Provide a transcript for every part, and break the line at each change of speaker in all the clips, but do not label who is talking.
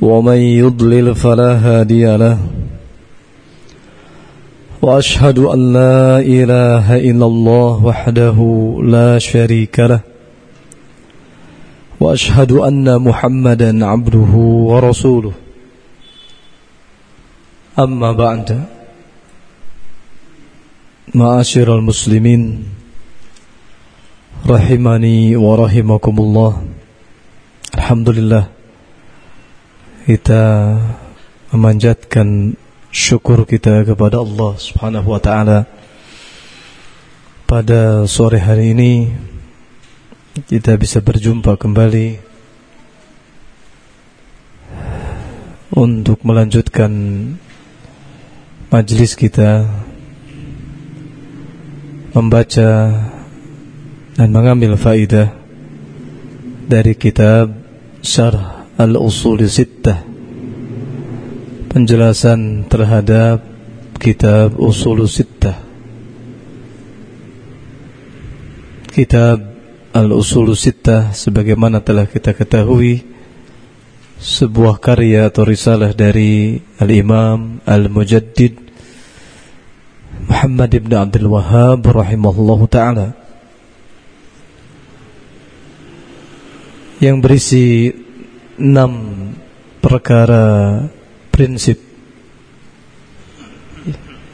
ومن يضلل فلا هادي له وأشهد أن لا إله إلا الله وحده لا شريك له وأشهد أن محمدا عبده ورسوله. أما بعد معاشر المسلمين رحمني ورحمكم الله. الحمد لله. Kita memanjatkan syukur kita kepada Allah Subhanahu wa taala. Pada sore hari ini kita bisa berjumpa kembali untuk melanjutkan majlis kita membaca dan mengambil faidah dari kitab Syarh Al-Usul Sittah. Penjelasan terhadap kitab Usul Sittah. Kitab Al-Usul Sittah sebagaimana telah kita ketahui sebuah karya atau risalah dari Al-Imam Al-Mujaddid Muhammad ibn Abdul Wahhab rahimahullahu taala yang berisi enam perkara prinsip.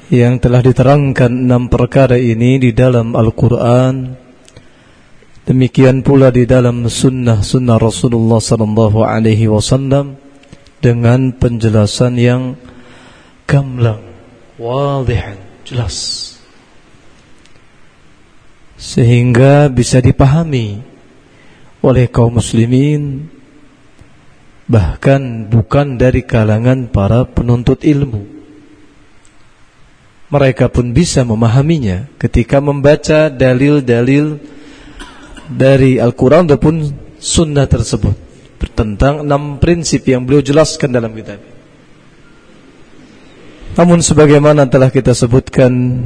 Yang telah diterangkan enam perkara ini di dalam Al-Quran. Demikian pula di dalam sunnah-sunnah Rasulullah sallallahu alaihi wasallam dengan penjelasan yang gamblang, wadih, jelas. Sehingga bisa dipahami oleh kaum muslimin bahkan bukan dari kalangan para penuntut ilmu. Mereka pun bisa memahaminya ketika membaca dalil-dalil dari Al-Quran ataupun sunnah tersebut tentang enam prinsip yang beliau jelaskan dalam kitab. Namun sebagaimana telah kita sebutkan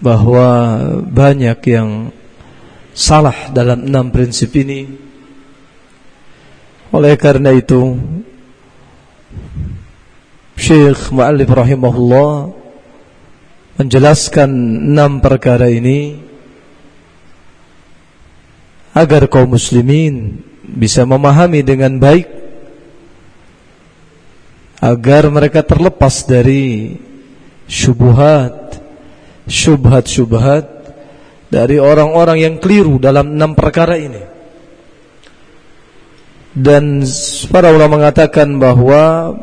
bahwa banyak yang salah dalam enam prinsip ini oleh karena itu Syekh Mu'allif rahimahullah menjelaskan enam perkara ini agar kaum muslimin bisa memahami dengan baik agar mereka terlepas dari syubhat syubhat-syubhat dari orang-orang yang keliru dalam enam perkara ini dan para ulama mengatakan bahwa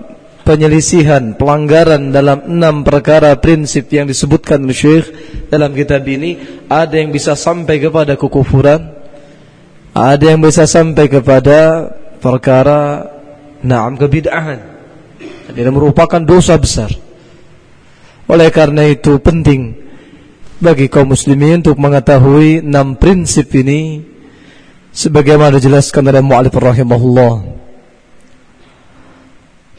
penyelisihan, pelanggaran dalam enam perkara prinsip yang disebutkan oleh Syekh dalam kitab ini ada yang bisa sampai kepada kekufuran, ada yang bisa sampai kepada perkara naam kebid'ahan. Dan merupakan dosa besar. Oleh karena itu penting bagi kaum muslimin untuk mengetahui enam prinsip ini sebagaimana dijelaskan oleh mu'alif rahimahullah.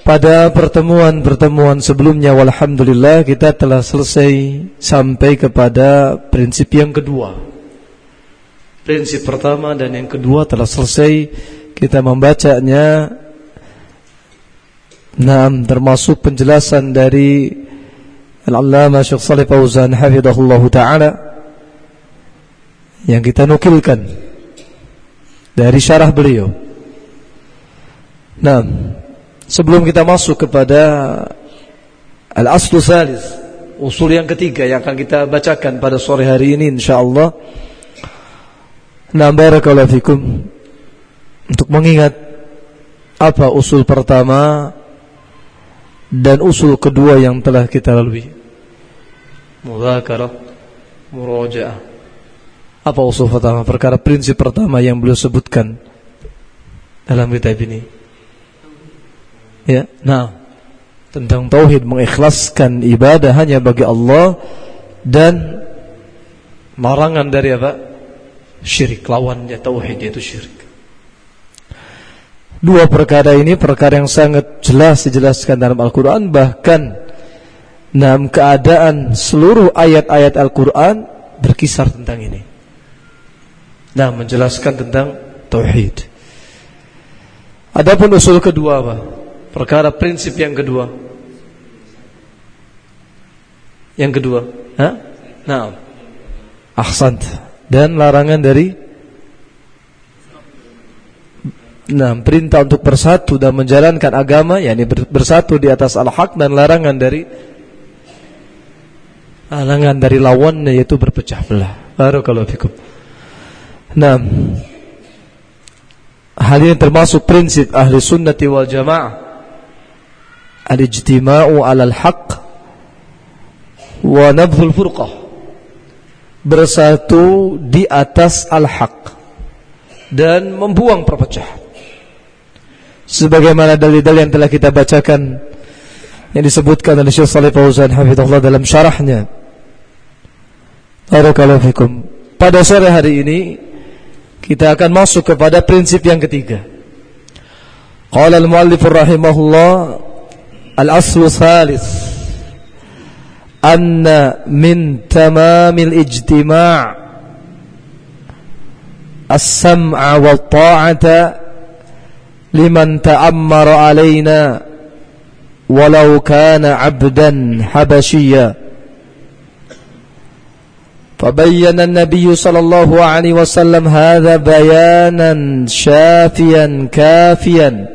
Pada pertemuan-pertemuan sebelumnya walhamdulillah kita telah selesai sampai kepada prinsip yang kedua. Prinsip pertama dan yang kedua telah selesai. Kita membacanya. Nah termasuk penjelasan dari Al-Allamah Syekh Salih Fauzan hafizahullah taala yang kita nukilkan dari syarah beliau. Nah, sebelum kita masuk kepada al-aslu salis, usul yang ketiga yang akan kita bacakan pada sore hari ini insyaallah. Nah, barakallahu fikum. Untuk mengingat apa usul pertama dan usul kedua yang telah kita lalui. Mudzakarah, murajaah. Apa usul pertama? Perkara prinsip pertama yang beliau sebutkan dalam kitab ini. Ya, nah. tentang tauhid mengikhlaskan ibadah hanya bagi Allah dan larangan dari apa? Syirik lawannya tauhid yaitu syirik. Dua perkara ini perkara yang sangat jelas dijelaskan dalam Al-Qur'an bahkan dalam keadaan seluruh ayat-ayat Al-Qur'an berkisar tentang ini. Nah, menjelaskan tentang tauhid. Adapun usul kedua apa? Perkara prinsip yang kedua. Yang kedua, ha? Nah. Ahsant. Dan larangan dari Nah, perintah untuk bersatu dan menjalankan agama yakni bersatu di atas al-haq dan larangan dari larangan dari lawannya yaitu berpecah belah. Barakallahu fikum. Nah, hal ini termasuk prinsip ahli sunnati wal jamaah. Al-ijtima'u 'alal haqq wa nabdhul furqah. Bersatu di atas al-haq dan membuang perpecahan. Sebagaimana dalil-dalil yang telah kita bacakan yang disebutkan oleh Syekh Shalih Fauzan hafizahullah dalam syarahnya. Barakallahu pada sore hari ini kita akan masuk kepada prinsip yang ketiga. Qala al-muallif rahimahullah al-aslu thalith anna min tamamil ijtima' as-sam'a wa ta'ata liman ta'ammara alaina walau kana 'abdan habashiyya فبين النبي صلى الله عليه وسلم هذا بيانا شافيا كافيا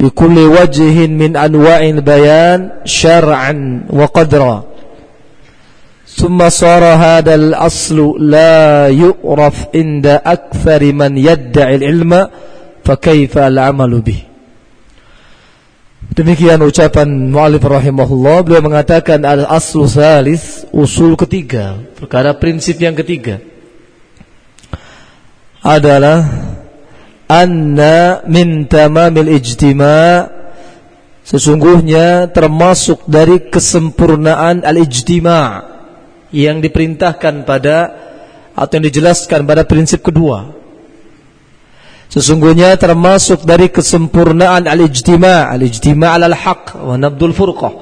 بكل وجه من أنواع البيان شرعا وقدرا. ثم صار هذا الأصل لا يؤرف عند أكثر من يدعي العلم فكيف العمل به؟ Demikian ucapan mu'alif rahimahullah. Beliau mengatakan al-aslu salis Usul ketiga Perkara prinsip yang ketiga Adalah Anna min tamamil ijtima' Sesungguhnya termasuk dari kesempurnaan al-ijtima' Yang diperintahkan pada Atau yang dijelaskan pada prinsip kedua Sesungguhnya termasuk dari kesempurnaan al-ijtima' al-ijtima' al-haq wa nabdul furqah.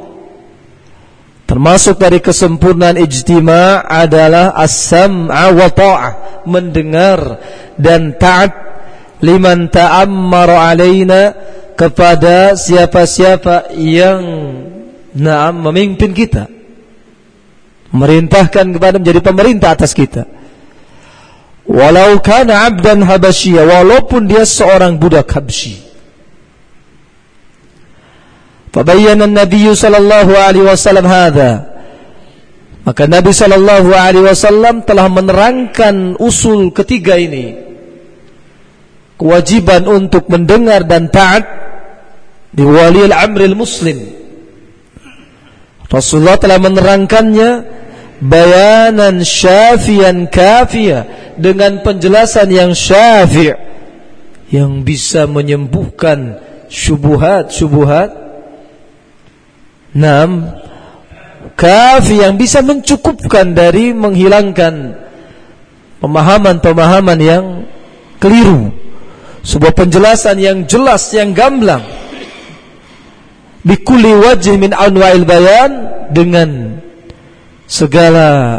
Termasuk dari kesempurnaan ijtima' adalah as-sam'a wa ta'ah, mendengar dan taat liman ta'ammara alaina kepada siapa-siapa yang na'am memimpin kita. Merintahkan kepada menjadi pemerintah atas kita. Walau kana abdan habasyiya walaupun dia seorang budak Habsyi. Fabayyana Nabi sallallahu alaihi wasallam hadza. Maka Nabi sallallahu alaihi wasallam telah menerangkan usul ketiga ini. Kewajiban untuk mendengar dan taat di wali al-amril muslim. Rasulullah telah menerangkannya bayanan syafian kafiyah dengan penjelasan yang syafi' yang bisa menyembuhkan syubuhat-syubuhat enam kafi yang bisa mencukupkan dari menghilangkan pemahaman-pemahaman yang keliru sebuah penjelasan yang jelas yang gamblang. Bikulli wajh min anwa'il bayan dengan segala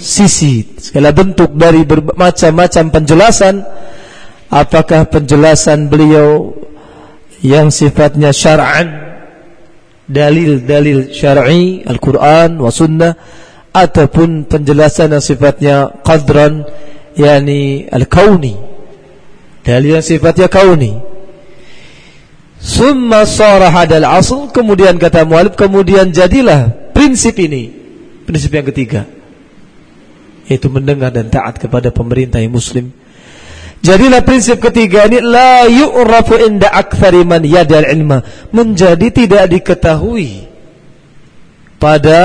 sisi, segala bentuk dari bermacam-macam penjelasan apakah penjelasan beliau yang sifatnya syar'an dalil-dalil syar'i Al-Qur'an wa ataupun penjelasan yang sifatnya qadran yakni al-kauni dalil yang sifatnya kauni. Summa sara hadal asl kemudian kata mualif kemudian jadilah prinsip ini Prinsip yang ketiga yaitu mendengar dan taat kepada pemerintah yang muslim. Jadilah prinsip ketiga ini la yu'rafu inda aktsari man yadal ilma, menjadi tidak diketahui pada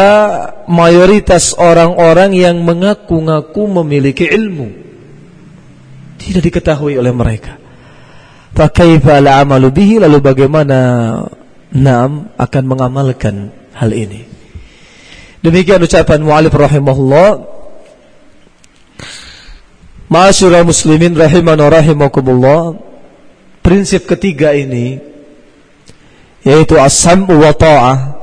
mayoritas orang-orang yang mengaku-ngaku memiliki ilmu. Tidak diketahui oleh mereka. Fa kaifa bihi lalu bagaimana Naam akan mengamalkan hal ini. Demikian ucapan mu'alif rahimahullah. Ma'asyurah muslimin rahiman wa rahimakumullah. Prinsip ketiga ini yaitu as-sam'u wa ta'ah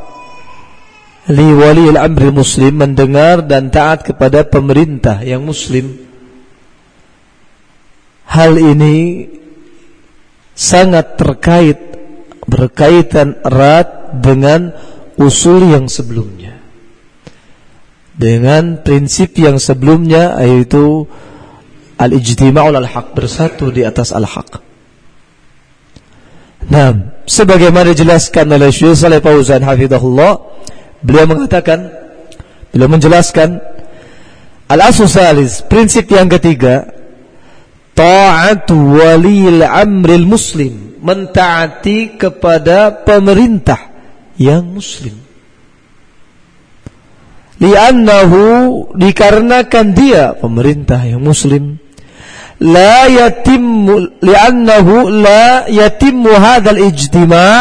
li wali al-amri muslim mendengar dan taat kepada pemerintah yang muslim. Hal ini sangat terkait berkaitan erat dengan usul yang sebelumnya. Dengan prinsip yang sebelumnya yaitu al-ijtima'ul al-haq bersatu di atas al-haq. Nah, sebagaimana dijelaskan oleh Syekh Saleh Fauzan hafizahullah, beliau mengatakan beliau menjelaskan al-asl salis, prinsip yang ketiga, ta'atu walil amril muslim mentaati kepada pemerintah yang muslim. Li'annahu dikarenakan dia pemerintah yang muslim la yatimmu li'annahu la yatimmu hadzal ijtima'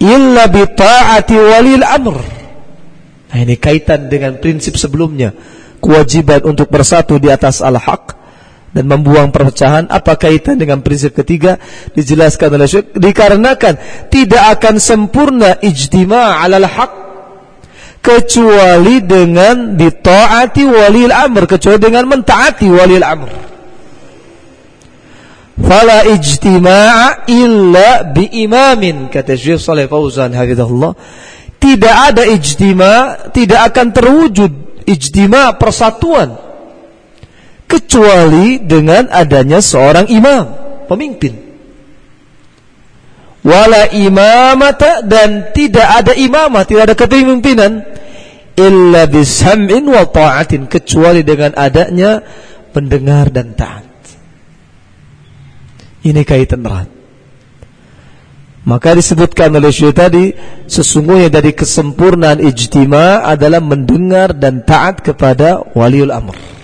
illa bi ta'ati walil amr. Nah ini kaitan dengan prinsip sebelumnya kewajiban untuk bersatu di atas al-haq dan membuang perpecahan. Apa kaitan dengan prinsip ketiga? Dijelaskan oleh Syekh dikarenakan tidak akan sempurna ijtima' alal haq kecuali dengan ditaati wali amr kecuali dengan mentaati wali amr. Fala ijtima'a illa bi imamin kata Syekh Saleh Fauzan hafizahullah. Tidak ada ijtima' tidak akan terwujud ijtima' persatuan kecuali dengan adanya seorang imam, pemimpin. Wala imamata dan tidak ada imamah, tidak ada kepemimpinan illa bisam'in wa ta'atin kecuali dengan adanya pendengar dan taat. Ini kaitan erat. Maka disebutkan oleh Syekh tadi sesungguhnya dari kesempurnaan ijtima adalah mendengar dan taat kepada waliul amr.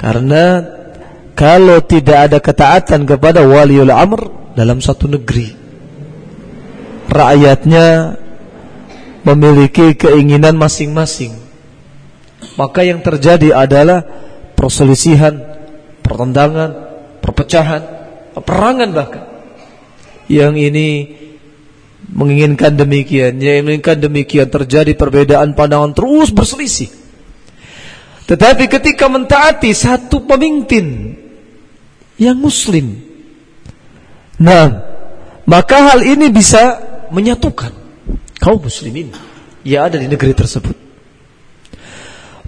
Karena kalau tidak ada ketaatan kepada waliul amr dalam satu negeri, rakyatnya memiliki keinginan masing-masing. Maka yang terjadi adalah perselisihan, pertentangan, perpecahan, perangan bahkan. Yang ini menginginkan demikian, yang menginginkan demikian terjadi perbedaan pandangan terus berselisih. Tetapi ketika mentaati satu pemimpin yang muslim, nah, maka hal ini bisa menyatukan kaum muslimin yang ada di negeri tersebut.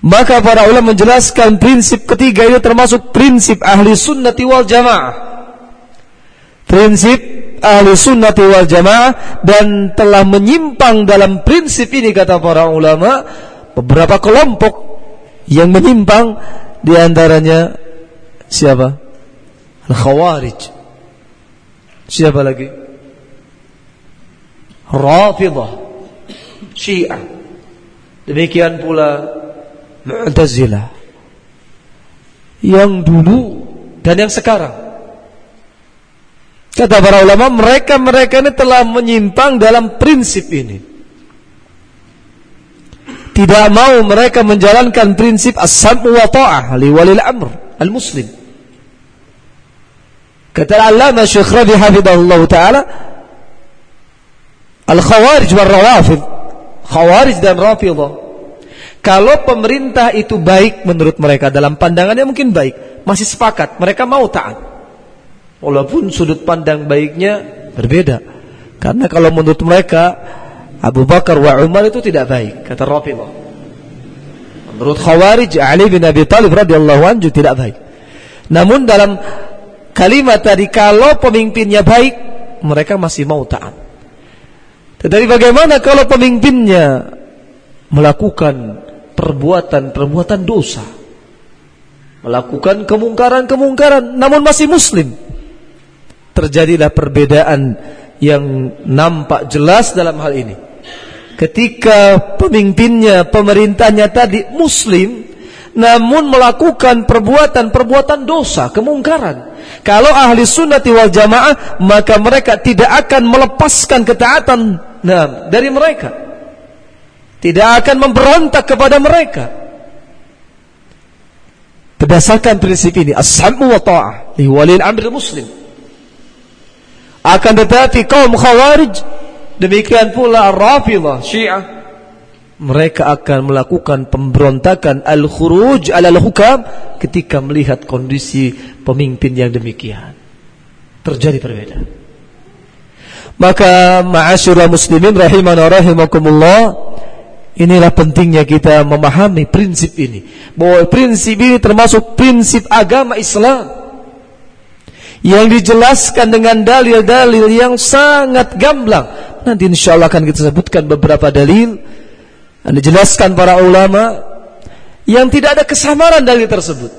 Maka para ulama menjelaskan prinsip ketiga itu termasuk prinsip ahli sunnati wal jamaah. Prinsip ahli sunnati wal jamaah dan telah menyimpang dalam prinsip ini kata para ulama beberapa kelompok yang menyimpang di antaranya siapa? Al-Khawarij. Siapa lagi? Rafidah. Syiah. Demikian pula Mu'tazilah. Yang dulu dan yang sekarang. Kata para ulama, mereka-mereka ini telah menyimpang dalam prinsip ini tidak mau mereka menjalankan prinsip as-sam'u wa ta'ah li walil amr al-muslim. Kata Al-Allama Syekh Rabi hafizahullah taala Al-Khawarij wal Rawafid Khawarij dan Rafidah Kalau pemerintah itu baik menurut mereka dalam pandangannya mungkin baik, masih sepakat, mereka mau taat. Walaupun sudut pandang baiknya berbeda. Karena kalau menurut mereka Abu Bakar wa Umar itu tidak baik kata Rafidah. Menurut Khawarij Ali bin Abi Thalib radhiyallahu anhu tidak baik. Namun dalam kalimat tadi kalau pemimpinnya baik mereka masih mau taat. Tetapi bagaimana kalau pemimpinnya melakukan perbuatan-perbuatan dosa? Melakukan kemungkaran-kemungkaran namun masih muslim. Terjadilah perbedaan yang nampak jelas dalam hal ini ketika pemimpinnya, pemerintahnya tadi muslim namun melakukan perbuatan-perbuatan dosa, kemungkaran Kalau ahli sunnati wal jamaah, maka mereka tidak akan melepaskan ketaatan nah, dari mereka. Tidak akan memberontak kepada mereka. Berdasarkan prinsip ini, as-sam'u wa ta'ah li amri muslim. Akan tetapi kaum khawarij, demikian pula ar-rafidah, syiah, mereka akan melakukan pemberontakan al-khuruj al-hukam ketika melihat kondisi pemimpin yang demikian. Terjadi perbedaan. Maka ma'asyiral muslimin rahimana rahimakumullah inilah pentingnya kita memahami prinsip ini. Bahwa prinsip ini termasuk prinsip agama Islam yang dijelaskan dengan dalil-dalil yang sangat gamblang. Nanti insyaallah akan kita sebutkan beberapa dalil dan dijelaskan para ulama yang tidak ada kesamaran dalil tersebut.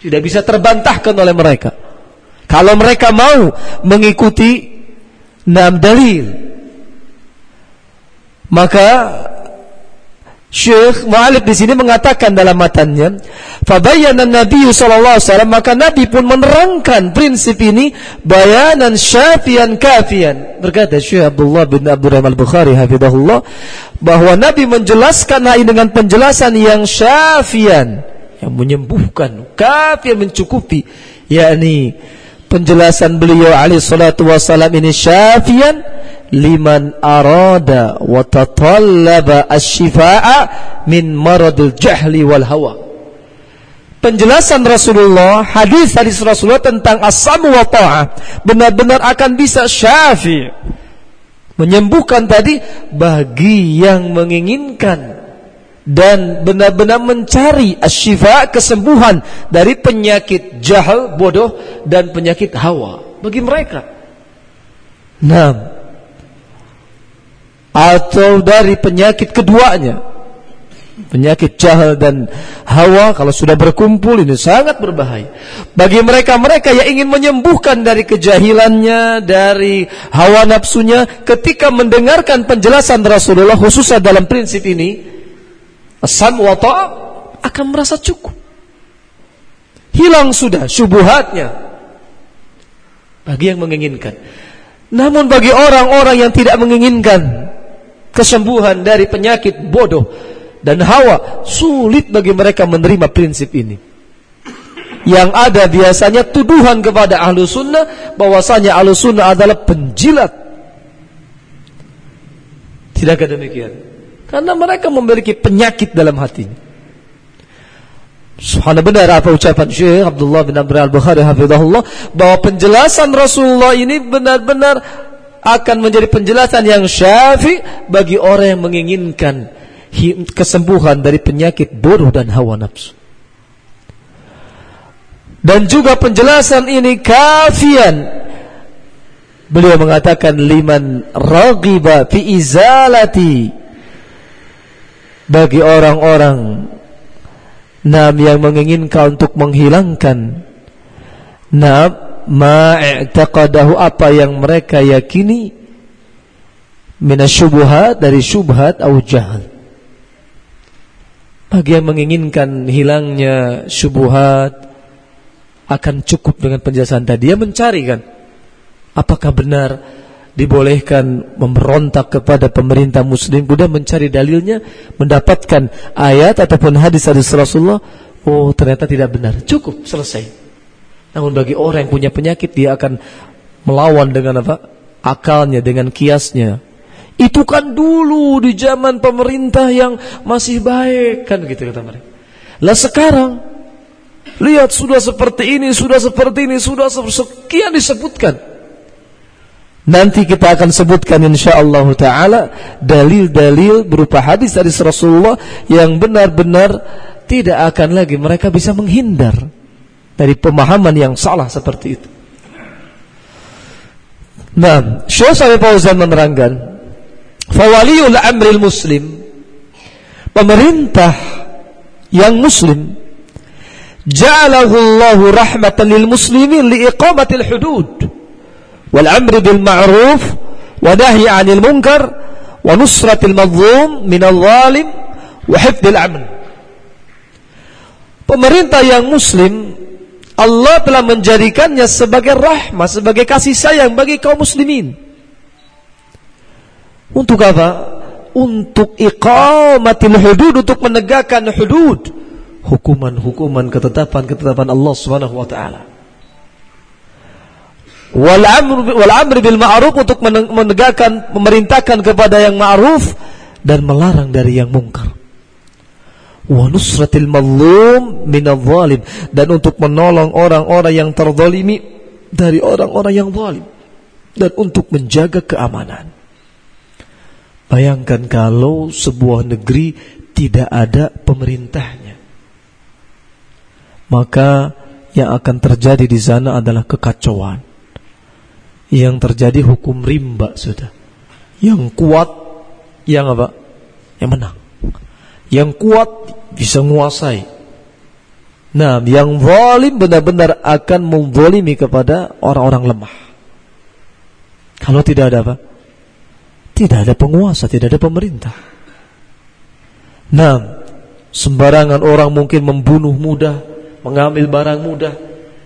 Tidak bisa terbantahkan oleh mereka. Kalau mereka mau mengikuti enam dalil, maka Syekh Mu'alib di sini mengatakan dalam matanya, "Fabayyana Nabi sallallahu alaihi wasallam maka Nabi pun menerangkan prinsip ini bayanan syafian kafian." Berkata Syekh Abdullah bin Abdurrahman Al-Bukhari hafizahullah bahwa Nabi menjelaskan hal ini dengan penjelasan yang syafian, yang menyembuhkan, kafian mencukupi, yakni penjelasan beliau alaihi salatu wasallam ini syafian liman arada wa tatallaba asy-syifaa'a min maradil jahli wal hawa. Penjelasan Rasulullah, hadis-hadis Rasulullah tentang as-samu wa ta'ah benar-benar akan bisa syafi menyembuhkan tadi bagi yang menginginkan dan benar-benar mencari asyifa kesembuhan dari penyakit jahal bodoh dan penyakit hawa bagi mereka. Nah, atau dari penyakit keduanya. Penyakit jahal dan hawa kalau sudah berkumpul ini sangat berbahaya. Bagi mereka-mereka yang ingin menyembuhkan dari kejahilannya dari hawa nafsunya ketika mendengarkan penjelasan Rasulullah khususnya dalam prinsip ini asam wa akan merasa cukup. Hilang sudah syubhatnya. Bagi yang menginginkan. Namun bagi orang-orang yang tidak menginginkan kesembuhan dari penyakit bodoh dan hawa sulit bagi mereka menerima prinsip ini. Yang ada biasanya tuduhan kepada ahlu sunnah bahwasanya ahlu sunnah adalah penjilat. Tidakkah demikian? Karena mereka memiliki penyakit dalam hatinya. Subhanallah benar apa ucapan Syekh Abdullah bin Abdul Al-Bukhari bahwa penjelasan Rasulullah ini benar-benar akan menjadi penjelasan yang syafi bagi orang yang menginginkan kesembuhan dari penyakit bodoh dan hawa nafsu. Dan juga penjelasan ini kafian. Beliau mengatakan liman raghiba fi izalati bagi orang-orang nam yang menginginkan untuk menghilangkan nam ma'taqadahu apa yang mereka yakini minasyubuhat dari syubhat atau jahal. Bagi yang menginginkan hilangnya syubhat akan cukup dengan penjelasan tadi. Dia mencari kan apakah benar dibolehkan memberontak kepada pemerintah muslim kemudian mencari dalilnya mendapatkan ayat ataupun hadis hadis Rasulullah oh ternyata tidak benar cukup selesai namun bagi orang yang punya penyakit dia akan melawan dengan apa? Akalnya, dengan kiasnya. Itu kan dulu di zaman pemerintah yang masih baik kan gitu kata mereka. Lah sekarang lihat sudah seperti ini, sudah seperti ini, sudah sekian disebutkan. Nanti kita akan sebutkan insyaallah taala dalil-dalil berupa hadis dari Rasulullah yang benar-benar tidak akan lagi mereka bisa menghindar dari pemahaman yang salah seperti itu. Nah, Syekh Saleh Fauzan menerangkan, "Fawaliul amril muslim" pemerintah yang muslim ja'alahu Allahu rahmatan lil muslimin li iqamatil hudud wal amri bil ma'ruf wa nahyi 'anil munkar wa nusratil madhlum minal zalim wa hifdil amn Pemerintah yang muslim Allah telah menjadikannya sebagai rahmat, sebagai kasih sayang bagi kaum muslimin. Untuk apa? Untuk iqamatil hudud, untuk menegakkan hudud. Hukuman-hukuman ketetapan-ketetapan Allah Subhanahu wa taala. Wal amr wal amr bil ma'ruf untuk menegakkan memerintahkan kepada yang ma'ruf dan melarang dari yang mungkar wa nusratil mazlum minadh zalim dan untuk menolong orang-orang yang terzalimi dari orang-orang yang zalim dan untuk menjaga keamanan. Bayangkan kalau sebuah negeri tidak ada pemerintahnya. Maka yang akan terjadi di sana adalah kekacauan. Yang terjadi hukum rimba sudah. Yang kuat yang apa? Yang menang. Yang kuat bisa menguasai. Nah, yang zalim benar-benar akan menzalimi kepada orang-orang lemah. Kalau tidak ada apa? Tidak ada penguasa, tidak ada pemerintah. Nah, sembarangan orang mungkin membunuh mudah, mengambil barang mudah,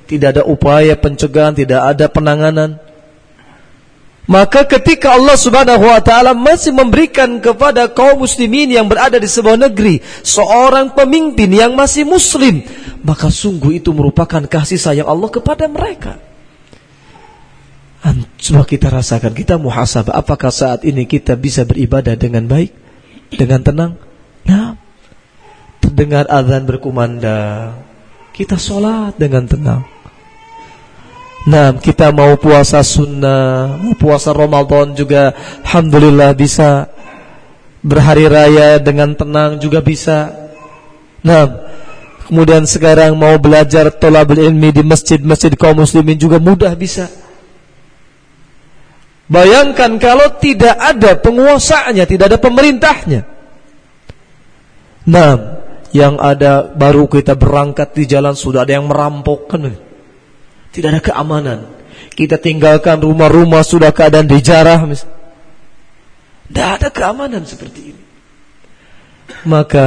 tidak ada upaya pencegahan, tidak ada penanganan. Maka ketika Allah Subhanahu wa taala masih memberikan kepada kaum muslimin yang berada di sebuah negeri seorang pemimpin yang masih muslim, maka sungguh itu merupakan kasih sayang Allah kepada mereka. Coba kita rasakan, kita muhasabah apakah saat ini kita bisa beribadah dengan baik, dengan tenang? Nah, terdengar azan berkumandang, kita sholat dengan tenang. Nah, kita mau puasa sunnah, mau puasa Ramadan juga alhamdulillah bisa. Berhari raya dengan tenang juga bisa. Nah, kemudian sekarang mau belajar tolabul ilmi di masjid-masjid kaum muslimin juga mudah bisa. Bayangkan kalau tidak ada penguasanya, tidak ada pemerintahnya. Nah, yang ada baru kita berangkat di jalan sudah ada yang merampok kan. Tidak ada keamanan. Kita tinggalkan rumah-rumah sudah keadaan dijarah. Tidak ada keamanan seperti ini. Maka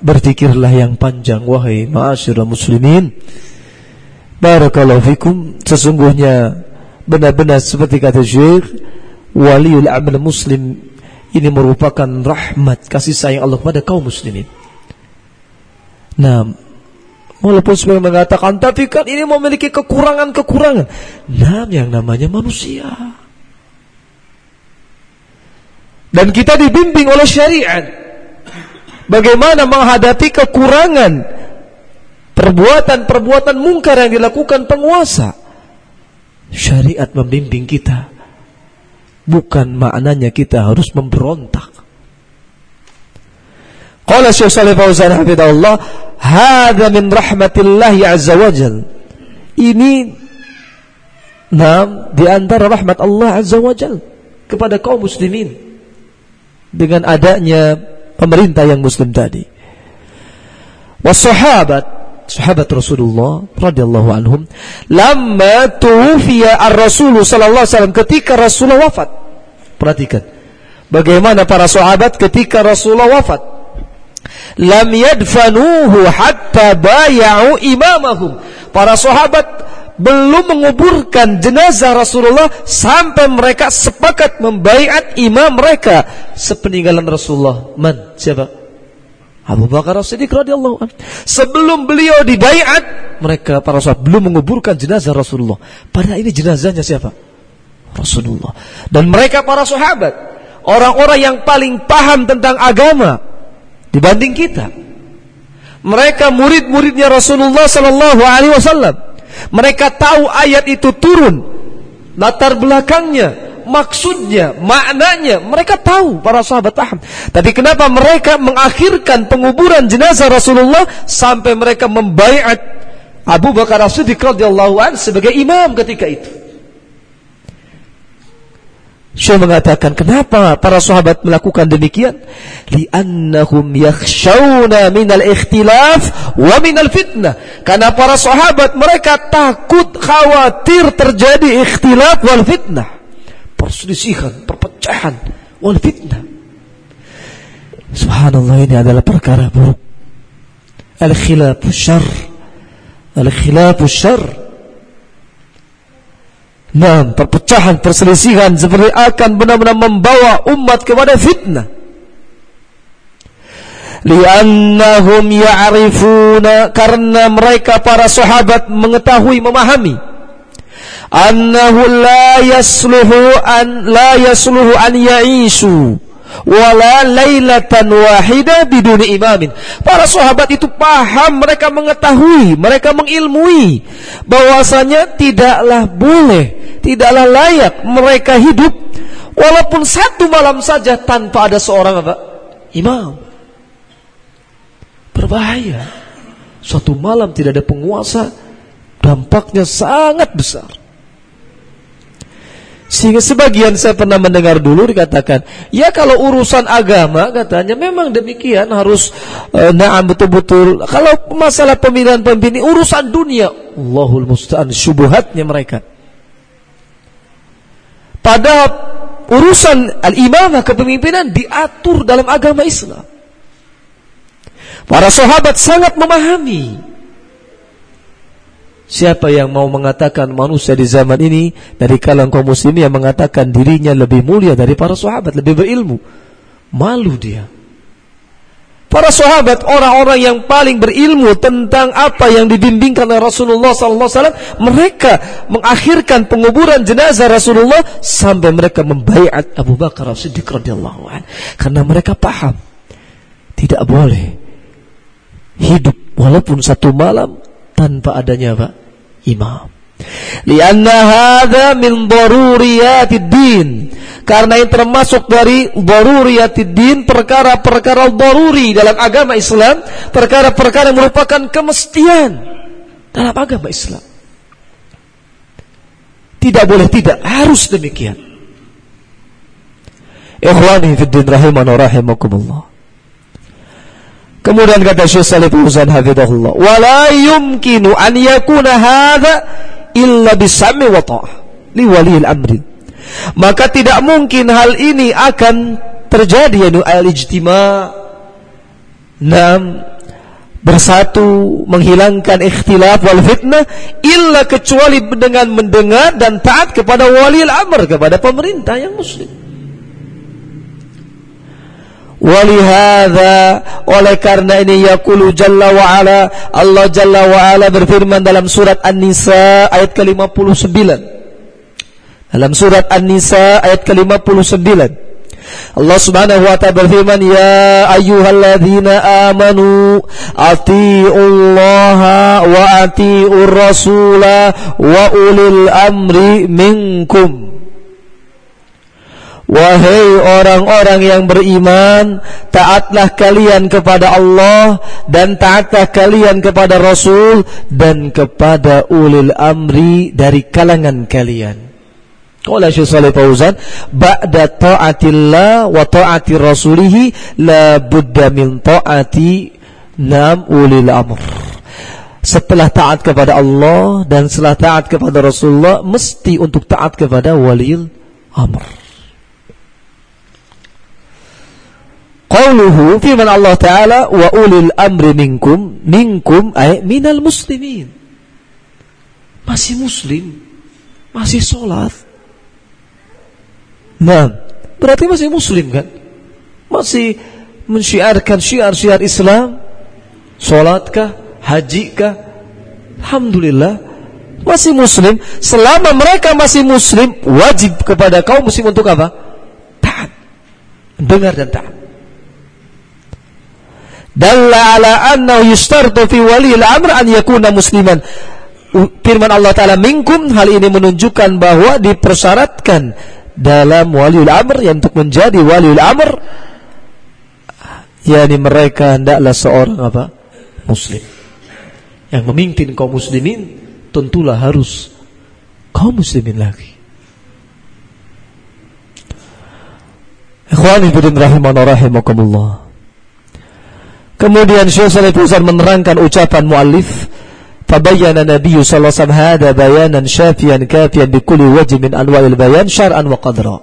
berpikirlah yang panjang wahai ma'asyiral muslimin. Barakallahu fikum. Sesungguhnya benar-benar seperti kata Syekh waliul amal muslim ini merupakan rahmat kasih sayang Allah kepada kaum muslimin. Nah, Walaupun sebagian mengatakan, tapi kan ini memiliki kekurangan-kekurangan. Nah, yang namanya manusia. Dan kita dibimbing oleh syariat. Bagaimana menghadapi kekurangan perbuatan-perbuatan mungkar yang dilakukan penguasa. Syariat membimbing kita. Bukan maknanya kita harus memberontak. Qala Syekh Shalih Fauzan hafizahullah, "Hadza min rahmatillah azza wajal." Ini nah di antara rahmat Allah azza wajal kepada kaum muslimin dengan adanya pemerintah yang muslim tadi. Wasahabat sahabat Rasulullah radhiyallahu anhum lamma tufiya ar-rasul sallallahu alaihi wasallam ketika Rasulullah wafat. Perhatikan bagaimana para sahabat ketika Rasulullah wafat lam yadfanuhu hatta baya'u imamahum. Para sahabat belum menguburkan jenazah Rasulullah sampai mereka sepakat membaiat imam mereka sepeninggalan Rasulullah. Man? Siapa? Abu Bakar As-Siddiq radhiyallahu anhu. Sebelum beliau dibaiat, mereka para sahabat belum menguburkan jenazah Rasulullah. Padahal ini jenazahnya siapa? Rasulullah. Dan mereka para sahabat, orang-orang yang paling paham tentang agama, dibanding kita. Mereka murid-muridnya Rasulullah sallallahu alaihi wasallam. Mereka tahu ayat itu turun, latar belakangnya, maksudnya, maknanya, mereka tahu para sahabat paham. Tapi kenapa mereka mengakhirkan penguburan jenazah Rasulullah sampai mereka membaiat Abu Bakar As-Siddiq radhiyallahu sebagai imam ketika itu? Syekh mengatakan kenapa para sahabat melakukan demikian? Li'annahum yakhshawna minal ikhtilaf wa minal fitnah. Karena para sahabat mereka takut khawatir terjadi ikhtilaf wal fitnah. Perselisihan, perpecahan wal fitnah. Subhanallah ini adalah perkara buruk. Al-khilaf syar. Al-khilafus syar. Nah, perpecahan, perselisihan seperti akan benar-benar membawa umat kepada fitnah. Liannahum ya'rifuna karena mereka para sahabat mengetahui memahami annahu la yasluhu an la yasluhu an ya'ishu wala lailatan wahida biduni imamin. Para sahabat itu paham, mereka mengetahui, mereka mengilmui bahwasanya tidaklah boleh, tidaklah layak mereka hidup walaupun satu malam saja tanpa ada seorang apa? Imam. Berbahaya. Suatu malam tidak ada penguasa, dampaknya sangat besar. Sehingga sebagian saya pernah mendengar dulu dikatakan, ya kalau urusan agama katanya memang demikian harus uh, naam betul-betul. Kalau masalah pemilihan pemimpin urusan dunia, Allahul musta'an syubhatnya mereka. Pada urusan al-imamah kepemimpinan diatur dalam agama Islam. Para sahabat sangat memahami Siapa yang mau mengatakan manusia di zaman ini dari kalangan kaum muslimin yang mengatakan dirinya lebih mulia dari para sahabat, lebih berilmu? Malu dia. Para sahabat orang-orang yang paling berilmu tentang apa yang dibimbingkan oleh Rasulullah SAW, mereka mengakhirkan penguburan jenazah Rasulullah sampai mereka membaiat Abu Bakar Siddiq radhiyallahu karena mereka paham tidak boleh hidup walaupun satu malam tanpa adanya Pak imam. Lianna hadza min daruriyatid din. Karena ini termasuk dari daruriyatid din, perkara-perkara daruri dalam agama Islam, perkara-perkara yang merupakan kemestian dalam agama Islam. Tidak boleh tidak, harus demikian. Ikhwani fi din rahimana. Kemudian kata Syekh Salih Fauzan hafizahullah, "Wa la yumkinu an yakuna hadza illa bisami wa ta'ah li wali amri." Maka tidak mungkin hal ini akan terjadi yaitu al-ijtima' nam bersatu menghilangkan ikhtilaf wal fitnah illa kecuali dengan mendengar dan taat kepada wali al-amr kepada pemerintah yang muslim. Walihada oleh karena ini yaqulu jalla wa ala Allah jalla wa ala berfirman dalam surat An-Nisa ayat ke-59. Dalam surat An-Nisa ayat ke-59. Allah Subhanahu wa taala berfirman ya ayyuhalladzina amanu atiullaha wa atiur rasula wa ulil amri minkum Wahai orang-orang yang beriman, taatlah kalian kepada Allah dan taatlah kalian kepada Rasul dan kepada ulil amri dari kalangan kalian. Qala Syekh Shalih Fauzan, ba'da ta'atillah wa ta'ati rasulih la budda min ta'ati nam ulil amr. Setelah taat kepada Allah dan setelah taat kepada Rasulullah mesti untuk taat kepada walil amr. Qauluhu firman Allah Ta'ala wa ulil amri minkum minkum ay minal muslimin. Masih muslim, masih sholat. Nah, berarti masih muslim kan? Masih mensyiarkan syiar-syiar Islam. Sholatkah? Hajikah? Alhamdulillah masih muslim. Selama mereka masih muslim, wajib kepada kaum muslim untuk apa? Taat. Dengar dan taat dalla ala annahu yustartu fi wali al-amr an yakuna musliman. Firman Allah taala minkum hal ini menunjukkan bahwa dipersyaratkan dalam waliul amr yang untuk menjadi waliul amr yakni mereka hendaklah seorang apa? Muslim. Yang memimpin kaum muslimin tentulah harus kaum muslimin lagi. Ikhwani bidin rahimana rahimakumullah Kemudian Syekh Salih Fauzan menerangkan ucapan muallif Fabayyana Nabi sallallahu alaihi wasallam bayanan syafiyan kafiyan bi kulli wajh min anwa'il bayan syar'an wa qadra.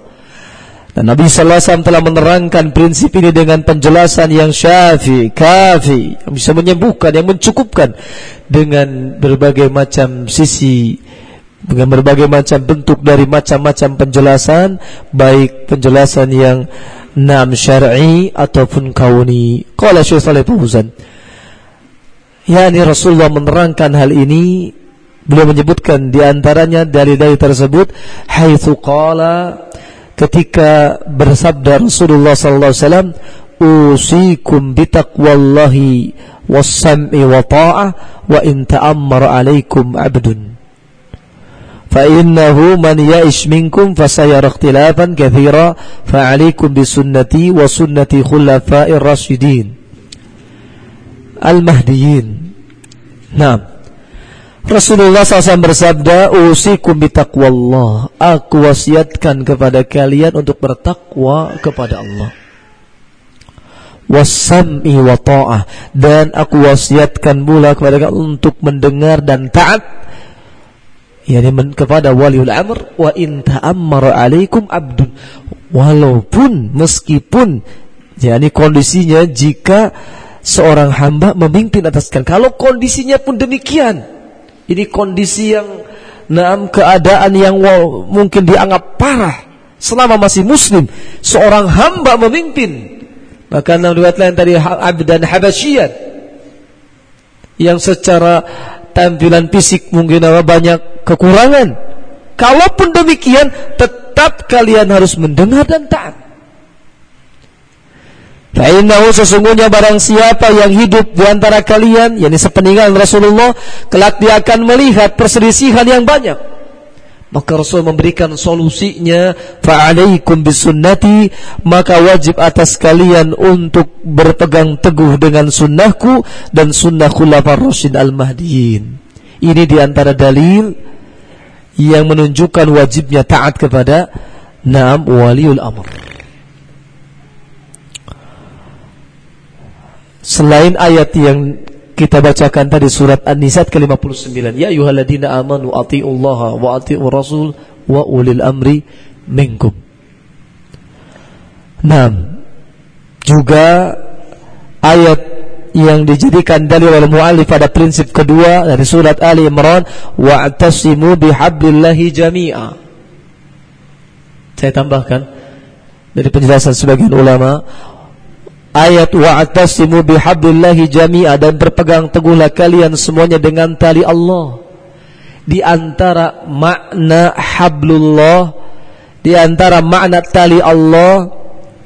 Dan Nabi sallallahu alaihi wasallam telah menerangkan prinsip ini dengan penjelasan yang syafi, kafi, yang bisa menyembuhkan, yang mencukupkan dengan berbagai macam sisi dengan berbagai macam bentuk dari macam-macam penjelasan baik penjelasan yang nam syar'i ataupun kauni. Qala Syekh Saleh Fauzan yakni Rasulullah menerangkan hal ini beliau menyebutkan di antaranya dari-dari tersebut haitsu qala ketika bersabda Rasulullah sallallahu alaihi wasallam usikum bitaqwallahi was-sam'i wa ta'ah wa in ta'ammara 'alaikum 'abdun ya'ish minkum fasayara ikhtilafan katsira fa 'alaikum bisunnati wa sunnati khulafa'ir rasyidin al-mahdiyyin Nah, Rasulullah SAW bersabda, "Usikum bitaqwallah." Aku wasiatkan kepada kalian untuk bertakwa kepada Allah. Wasam'i wa ta'ah dan aku wasiatkan pula kepada kalian untuk mendengar dan taat yakni kepada waliul amr wa in ta'ammara alaikum abdun walaupun meskipun yakni kondisinya jika seorang hamba memimpin atas kalian. Kalau kondisinya pun demikian, ini kondisi yang dalam keadaan yang mungkin dianggap parah selama masih muslim, seorang hamba memimpin. Bahkan dalam riwayat lain tadi dan Habasyiyat yang secara tampilan fisik mungkin banyak kekurangan. Kalaupun demikian, tetap kalian harus mendengar dan taat. Fa'innahu sesungguhnya barang siapa yang hidup di antara kalian, yakni sepeninggal Rasulullah, kelak dia akan melihat perselisihan yang banyak. Maka Rasul memberikan solusinya, fa'alaikum bisunnati, maka wajib atas kalian untuk berpegang teguh dengan sunnahku dan sunnah khulafar rasyid al-mahdiyin. Ini di antara dalil yang menunjukkan wajibnya taat kepada Naam waliul amr. Selain ayat yang kita bacakan tadi surat An-Nisa ke-59, ya ayyuhalladzina amanu atti'ullaha wa atti'ur rasul wa ulil amri minkum. Nah, juga ayat yang dijadikan dalil oleh muallif pada prinsip kedua dari surat Ali Imran wa'tasimu bihablillahi jami'a. Saya tambahkan dari penjelasan sebagian ulama ayat wa'tasimu bihablillahi jami'a dan berpegang teguhlah kalian semuanya dengan tali Allah. Di antara makna hablullah, di antara makna tali Allah,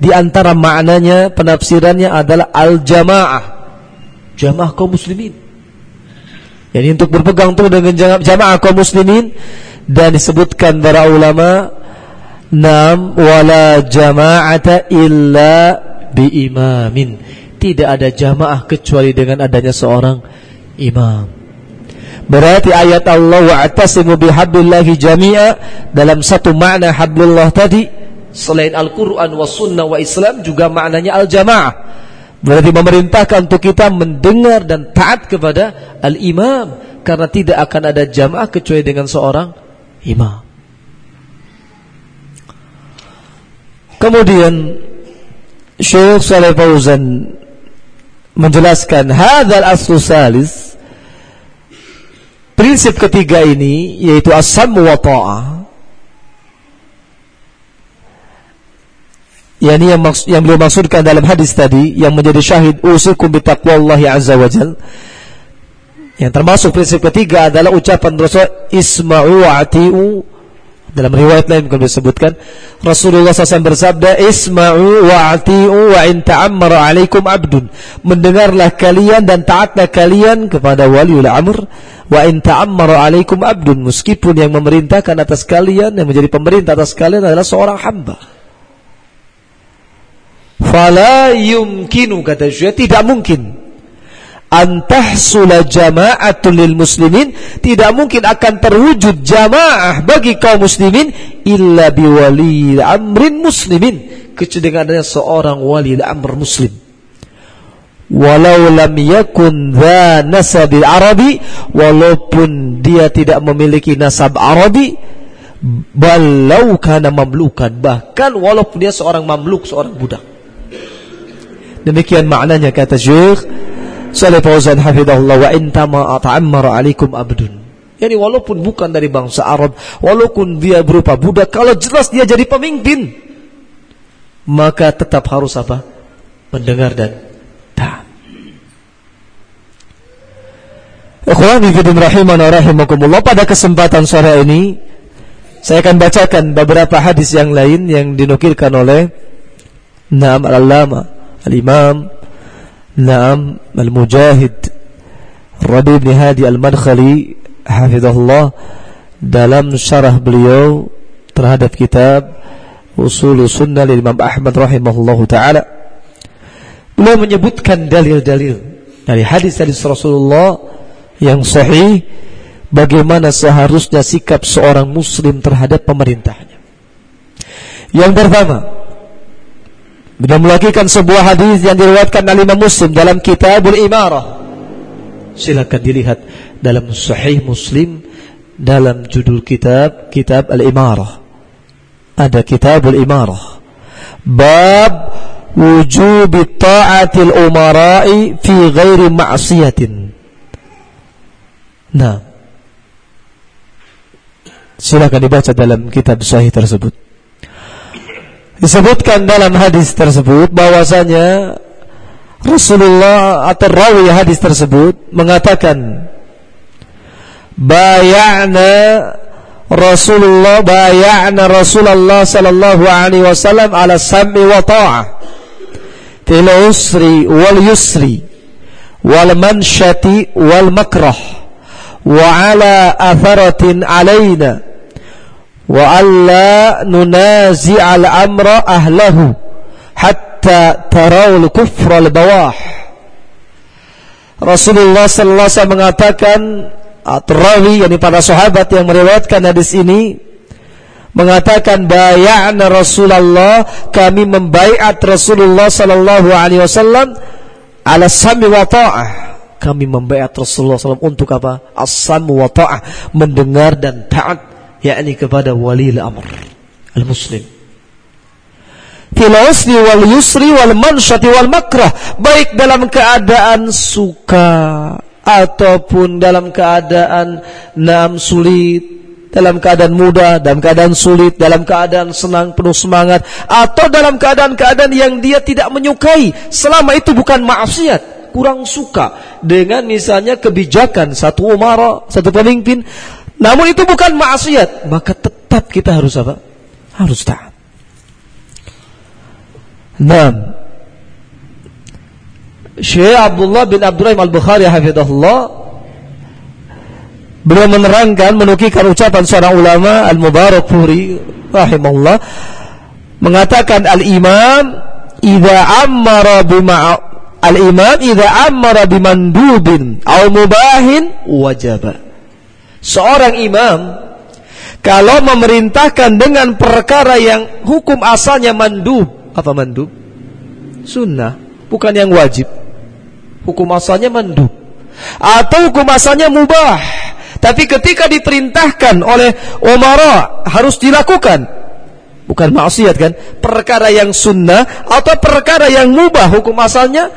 di antara maknanya penafsirannya adalah al-jamaah. Jamaah kaum muslimin. Jadi untuk berpegang teguh dengan jamaah kaum muslimin dan disebutkan para ulama nam wala jama'ata illa biimamin. Tidak ada jamaah kecuali dengan adanya seorang imam. Berarti ayat Allah wa'tasimu bihablillahi jami'a dalam satu makna hablullah tadi selain Al-Qur'an wa sunnah wa Islam juga maknanya al-jamaah. Berarti memerintahkan untuk kita mendengar dan taat kepada al-imam. Karena tidak akan ada jamaah kecuali dengan seorang imam. Kemudian Syekh Saleh Fauzan menjelaskan hadzal aslu salis. Prinsip ketiga ini yaitu asam wa ta'ah yakni yang, yang beliau maksudkan dalam hadis tadi yang menjadi syahid usikum bitaqwallahi azza wajal yang termasuk prinsip ketiga adalah ucapan Rasul isma'u ati'u. Dalam riwayat lain kalau disebutkan. Rasulullah SAW bersabda Isma'u wa'ati'u wa in ta'ammara alaikum abdun. Mendengarlah kalian dan taatlah kalian kepada waliul amr Wa in ta'ammara alaikum abdun. Meskipun yang memerintahkan atas kalian Yang menjadi pemerintah atas kalian adalah seorang hamba Fala yumkinu kata Syekh Tidak mungkin antahsula jama'atul lil muslimin tidak mungkin akan terwujud jamaah bagi kaum muslimin illa biwali amrin muslimin kecuali dengan adanya seorang wali amr muslim walau lam yakun dha nasabil arabi walaupun dia tidak memiliki nasab arabi Balau kana mamlukan bahkan walaupun dia seorang mamluk, seorang budak. Demikian maknanya kata Syekh Salih Fauzan hafizahullah wa intama ata'ammara alaikum abdun. Yani walaupun bukan dari bangsa Arab, walaupun dia berupa budak, kalau jelas dia jadi pemimpin, maka tetap harus apa? Mendengar dan pada kesempatan sore ini saya akan bacakan beberapa hadis yang lain yang dinukilkan oleh Naam al-Allama Al-Imam Naam Al-Mujahid Rabi bin Hadi Al-Madkhali Hafizahullah Dalam syarah beliau Terhadap kitab Usul Sunnah Imam Ahmad Rahimahullah Ta'ala Beliau menyebutkan dalil-dalil Dari hadis-hadis Rasulullah Yang sahih bagaimana seharusnya sikap seorang muslim terhadap pemerintahnya. Yang pertama, bila melakukan sebuah hadis yang diriwayatkan oleh Imam Muslim dalam Kitabul Imarah. Silakan dilihat dalam Sahih Muslim dalam judul kitab Kitab Al-Imarah. Ada Kitabul Imarah. Bab wujub ta'atil umara'i fi ghairi ma'siyatin. Nah, Silakan dibaca dalam kitab sahih tersebut. Disebutkan dalam hadis tersebut bahwasanya Rasulullah atau rawi hadis tersebut mengatakan bayana Rasulullah bayana Rasulullah sallallahu alaihi wasallam ala sam'i wa ta'ah fil usri wal yusri wal mansyati wal makrah wa ala atharatin alaina wa alla nunazi'al amra ahlahu hatta tarawul kufra al-bawah Rasulullah sallallahu alaihi wasallam mengatakan At-Rawi yakni para sahabat yang meriwayatkan hadis ini mengatakan bayana Rasulullah kami membaiat Rasulullah sallallahu alaihi wasallam ala sami wa ta'ah kami membaiat Rasulullah SAW untuk apa? As-samu wa ta'ah mendengar dan taat yakni kepada wali al-amr al-muslim. Fil usri wal yusri wal mansyati wal makrah. Baik dalam keadaan suka ataupun dalam keadaan nam sulit dalam keadaan mudah, dalam keadaan sulit, dalam keadaan senang, penuh semangat, atau dalam keadaan-keadaan yang dia tidak menyukai, selama itu bukan maksiat, kurang suka. Dengan misalnya kebijakan satu umara, satu pemimpin, namun itu bukan maksiat, maka tetap kita harus apa? Harus taat. Naam. Syekh Abdullah bin Abdurrahim Al-Bukhari hafizahullah beliau menerangkan menukilkan ucapan seorang ulama Al-Mubarak Furi rahimahullah mengatakan al-imam idza amara bima al-imam idza amara bimandubin aw mubahin wajaba Seorang imam kalau memerintahkan dengan perkara yang hukum asalnya mandub, apa mandub? Sunnah, bukan yang wajib. Hukum asalnya mandub. Atau hukum asalnya mubah. Tapi ketika diperintahkan oleh umara harus dilakukan. Bukan maksiat kan? Perkara yang sunnah atau perkara yang mubah hukum asalnya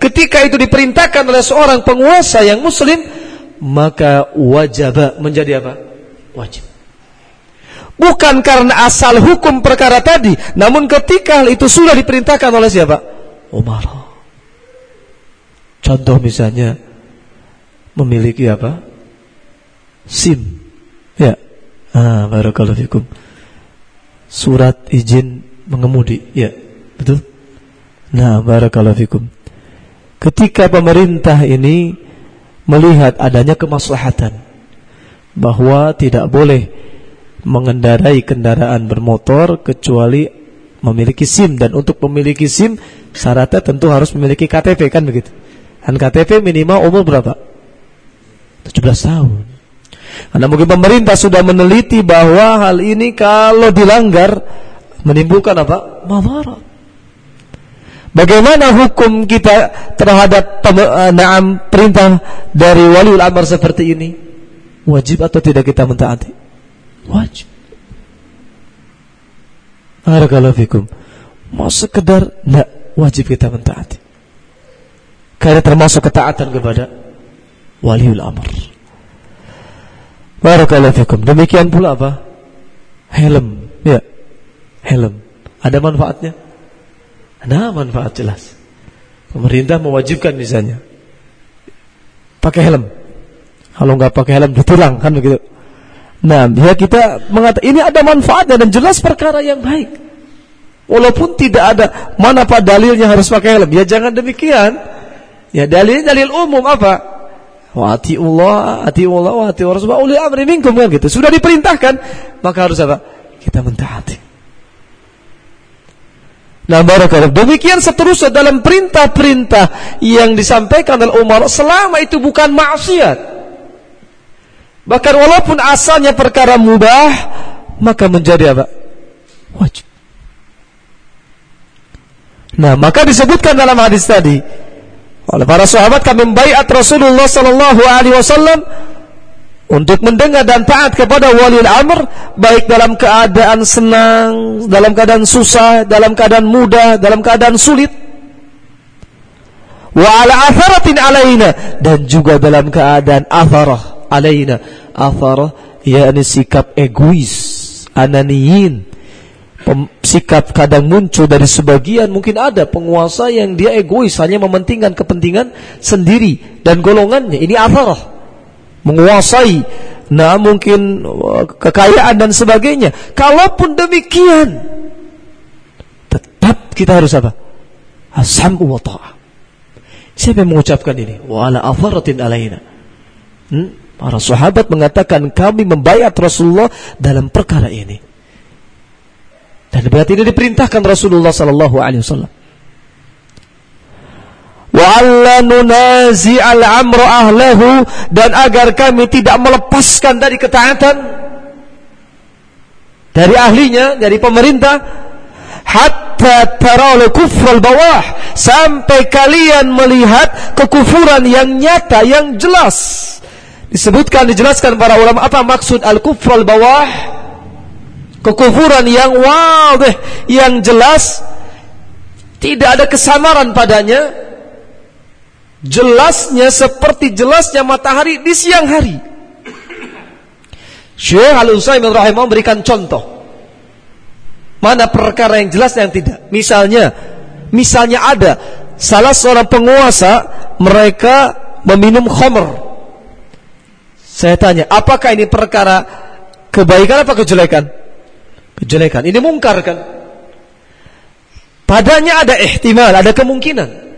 ketika itu diperintahkan oleh seorang penguasa yang muslim maka wajib menjadi apa? Wajib. Bukan karena asal hukum perkara tadi, namun ketika itu sudah diperintahkan oleh siapa? Umar. Contoh misalnya memiliki apa? SIM. Ya. Ah, barakallahu fikum. Surat izin mengemudi. Ya, betul? Nah, barakallahu fikum. Ketika pemerintah ini melihat adanya kemaslahatan bahwa tidak boleh mengendarai kendaraan bermotor kecuali memiliki SIM dan untuk memiliki SIM syaratnya tentu harus memiliki KTP kan begitu. Dan KTP minimal umur berapa? 17 tahun. Karena mungkin pemerintah sudah meneliti bahwa hal ini kalau dilanggar menimbulkan apa? Madarat. Bagaimana hukum kita terhadap uh, naam perintah dari waliul amr seperti ini? Wajib atau tidak kita mentaati? Wajib. Barakallahu fikum. Mau sekedar tidak wajib kita mentaati. Karena termasuk ketaatan kepada waliul amr. Barakallahu fikum. Demikian pula apa? Helm, ya. Helm. Ada manfaatnya? Ada manfaat jelas. Pemerintah mewajibkan misalnya pakai helm. Kalau nggak pakai helm ditilang kan begitu. Nah, ya kita mengatakan ini ada manfaatnya dan jelas perkara yang baik. Walaupun tidak ada mana pak dalilnya harus pakai helm. Ya jangan demikian. Ya dalilnya dalil umum apa? Wa atiullah, atiullah, wa ati Rasulullah uli amri minkum kan gitu. Sudah diperintahkan, maka harus apa? Kita mentaati. Nah barakallahu. Demikian seterusnya dalam perintah-perintah yang disampaikan oleh Umar selama itu bukan maksiat. Bahkan walaupun asalnya perkara mubah, maka menjadi apa? Wajib. Nah, maka disebutkan dalam hadis tadi oleh para sahabat kami membaiat Rasulullah sallallahu alaihi wasallam untuk mendengar dan taat kepada wali amr baik dalam keadaan senang, dalam keadaan susah, dalam keadaan mudah, dalam keadaan sulit. Wa ala atharatin alaina dan juga dalam keadaan atharah alaina. Athara yakni sikap egois ananiyin. Sikap kadang muncul dari sebagian mungkin ada penguasa yang dia egois hanya mementingkan kepentingan sendiri dan golongannya. Ini atharah menguasai nah mungkin uh, kekayaan dan sebagainya kalaupun demikian tetap kita harus apa asam wa ta'ah siapa yang mengucapkan ini wa ala atharatin alaina hmm? Para sahabat mengatakan kami membayat Rasulullah dalam perkara ini. Dan berarti ini diperintahkan Rasulullah sallallahu alaihi wasallam. Wa alla nunazi al-amru ahlahu dan agar kami tidak melepaskan dari ketaatan dari ahlinya, dari pemerintah hatta tarawul kufral bawah sampai kalian melihat kekufuran yang nyata yang jelas. Disebutkan dijelaskan para ulama apa maksud al-kufr al-bawah kekufuran yang wadih yang jelas tidak ada kesamaran padanya jelasnya seperti jelasnya matahari di siang hari Syekh Al-Utsaimin rahimah memberikan contoh mana perkara yang jelas dan yang tidak misalnya misalnya ada salah seorang penguasa mereka meminum khamr saya tanya, apakah ini perkara kebaikan apa kejelekan? Kejelekan. Ini mungkar kan? Padanya ada ihtimal, ada kemungkinan.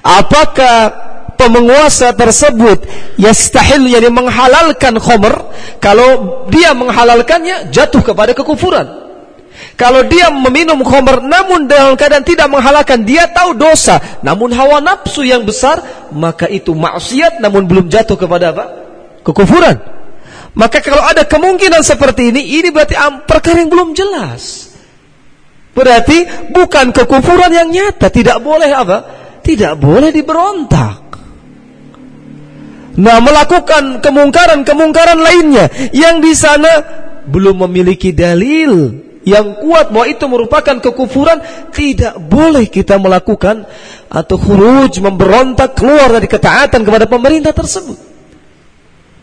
Apakah penguasa tersebut yastahil yani menghalalkan khamr kalau dia menghalalkannya jatuh kepada kekufuran kalau dia meminum khamr namun dalam keadaan tidak menghalalkan dia tahu dosa namun hawa nafsu yang besar maka itu maksiat namun belum jatuh kepada apa kekufuran. Maka kalau ada kemungkinan seperti ini, ini berarti perkara yang belum jelas. Berarti bukan kekufuran yang nyata, tidak boleh apa? Tidak boleh diberontak. Nah, melakukan kemungkaran-kemungkaran lainnya yang di sana belum memiliki dalil yang kuat bahwa itu merupakan kekufuran, tidak boleh kita melakukan atau khuruj memberontak keluar dari ketaatan kepada pemerintah tersebut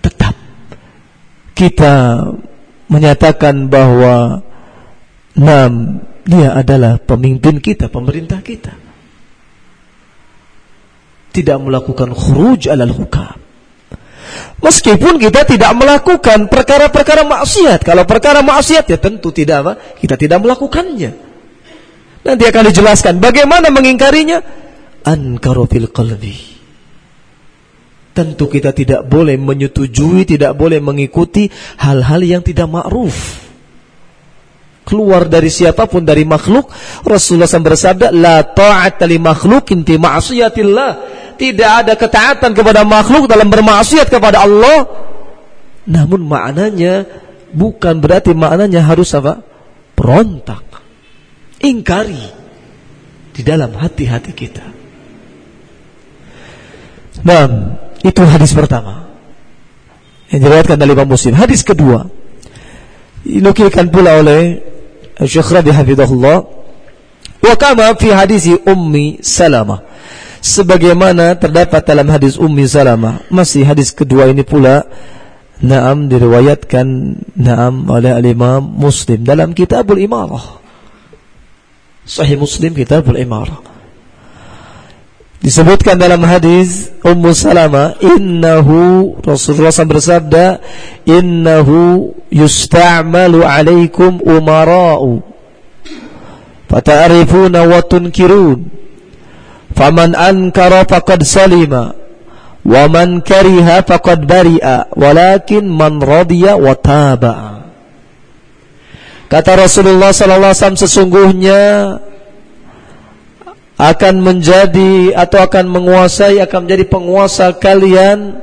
tetap kita menyatakan bahwa nam dia adalah pemimpin kita, pemerintah kita. Tidak melakukan khuruj alal hukam. Meskipun kita tidak melakukan perkara-perkara maksiat. Kalau perkara maksiat ya tentu tidak apa? Kita tidak melakukannya. Nanti akan dijelaskan bagaimana mengingkarinya. Ankaru fil qalbi tentu kita tidak boleh menyetujui, tidak boleh mengikuti hal-hal yang tidak ma'ruf. Keluar dari siapa pun dari makhluk, Rasulullah SAW bersabda, La ta'ata li makhlukin ti ma'asiyatillah. Tidak ada ketaatan kepada makhluk dalam bermaksiat kepada Allah. Namun maknanya bukan berarti maknanya harus apa? Berontak. Ingkari di dalam hati-hati kita. Nah, itu hadis pertama. Yang diriwayatkan dari Imam Muslim. Hadis kedua. Dinukilkan pula oleh Syekh Rabi hafizahullah wa kama fi hadis Ummi Salamah sebagaimana terdapat dalam hadis Ummi Salamah. Masih hadis kedua ini pula Naam diriwayatkan Naam oleh al-Imam Muslim dalam Kitabul Imarah. Sahih Muslim Kitabul Imarah. Disebutkan dalam hadis Ummu Salama innahu Rasulullah SAW bersabda innahu yusta'malu alaikum umara'u fata'rifuna wa tunkirun faman ankara faqad salima wa man kariha faqad bari'a walakin man radiya wa taba'a Kata Rasulullah sallallahu alaihi wasallam sesungguhnya akan menjadi atau akan menguasai akan menjadi penguasa kalian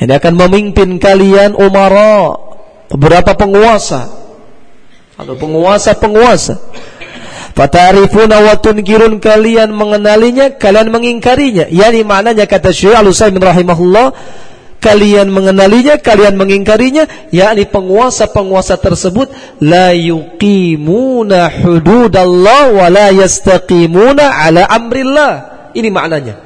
yang akan memimpin kalian umara beberapa penguasa. Atau penguasa-penguasa Fatarifuna wa tunkirun kalian mengenalinya kalian mengingkarinya yani maknanya kata Syekh Al-Utsaimin rahimahullah kalian mengenalinya, kalian mengingkarinya, yakni penguasa-penguasa tersebut la yuqimuna hududallah wa la yastaqimuna ala amrillah. Ini maknanya.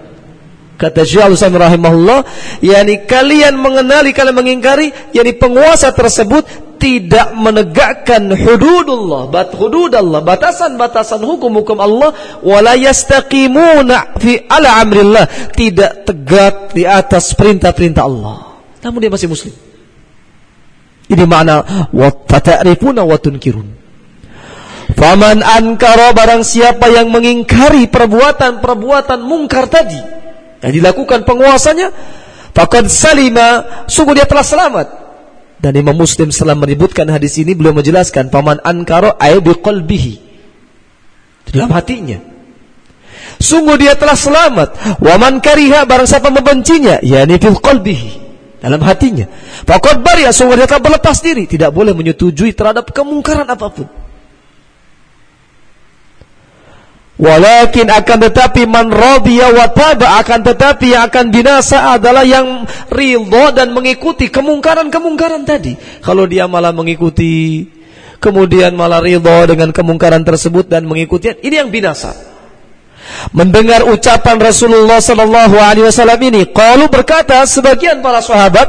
Kata Syekh Al-Utsaimin rahimahullah, yakni kalian mengenali, kalian mengingkari, yakni penguasa tersebut tidak menegakkan hududullah, bat hududallah, batasan-batasan hukum-hukum Allah, wala yastaqimuna fi ala amrillah, tidak tegak di atas perintah-perintah Allah. Namun dia masih muslim. Ini makna wa tata'rifuna wa tunkirun. Faman ankara barang siapa yang mengingkari perbuatan-perbuatan mungkar tadi yang dilakukan penguasanya, faqad salima, sungguh dia telah selamat dan Imam Muslim setelah menyebutkan hadis ini beliau menjelaskan paman ankaro ay biqalbihi. Dalam hatinya. Sungguh dia telah selamat. Wa man kariha barang siapa membencinya, yakni fil qalbihi. Dalam hatinya. Faqad bariya sungguh dia telah berlepas diri, tidak boleh menyetujui terhadap kemungkaran apa pun. Walakin akan tetapi man radiya wa taba akan tetapi yang akan binasa adalah yang ridho dan mengikuti kemungkaran-kemungkaran tadi. Kalau dia malah mengikuti kemudian malah ridho dengan kemungkaran tersebut dan mengikuti ini yang binasa. Mendengar ucapan Rasulullah sallallahu alaihi wasallam ini, qalu berkata sebagian para sahabat,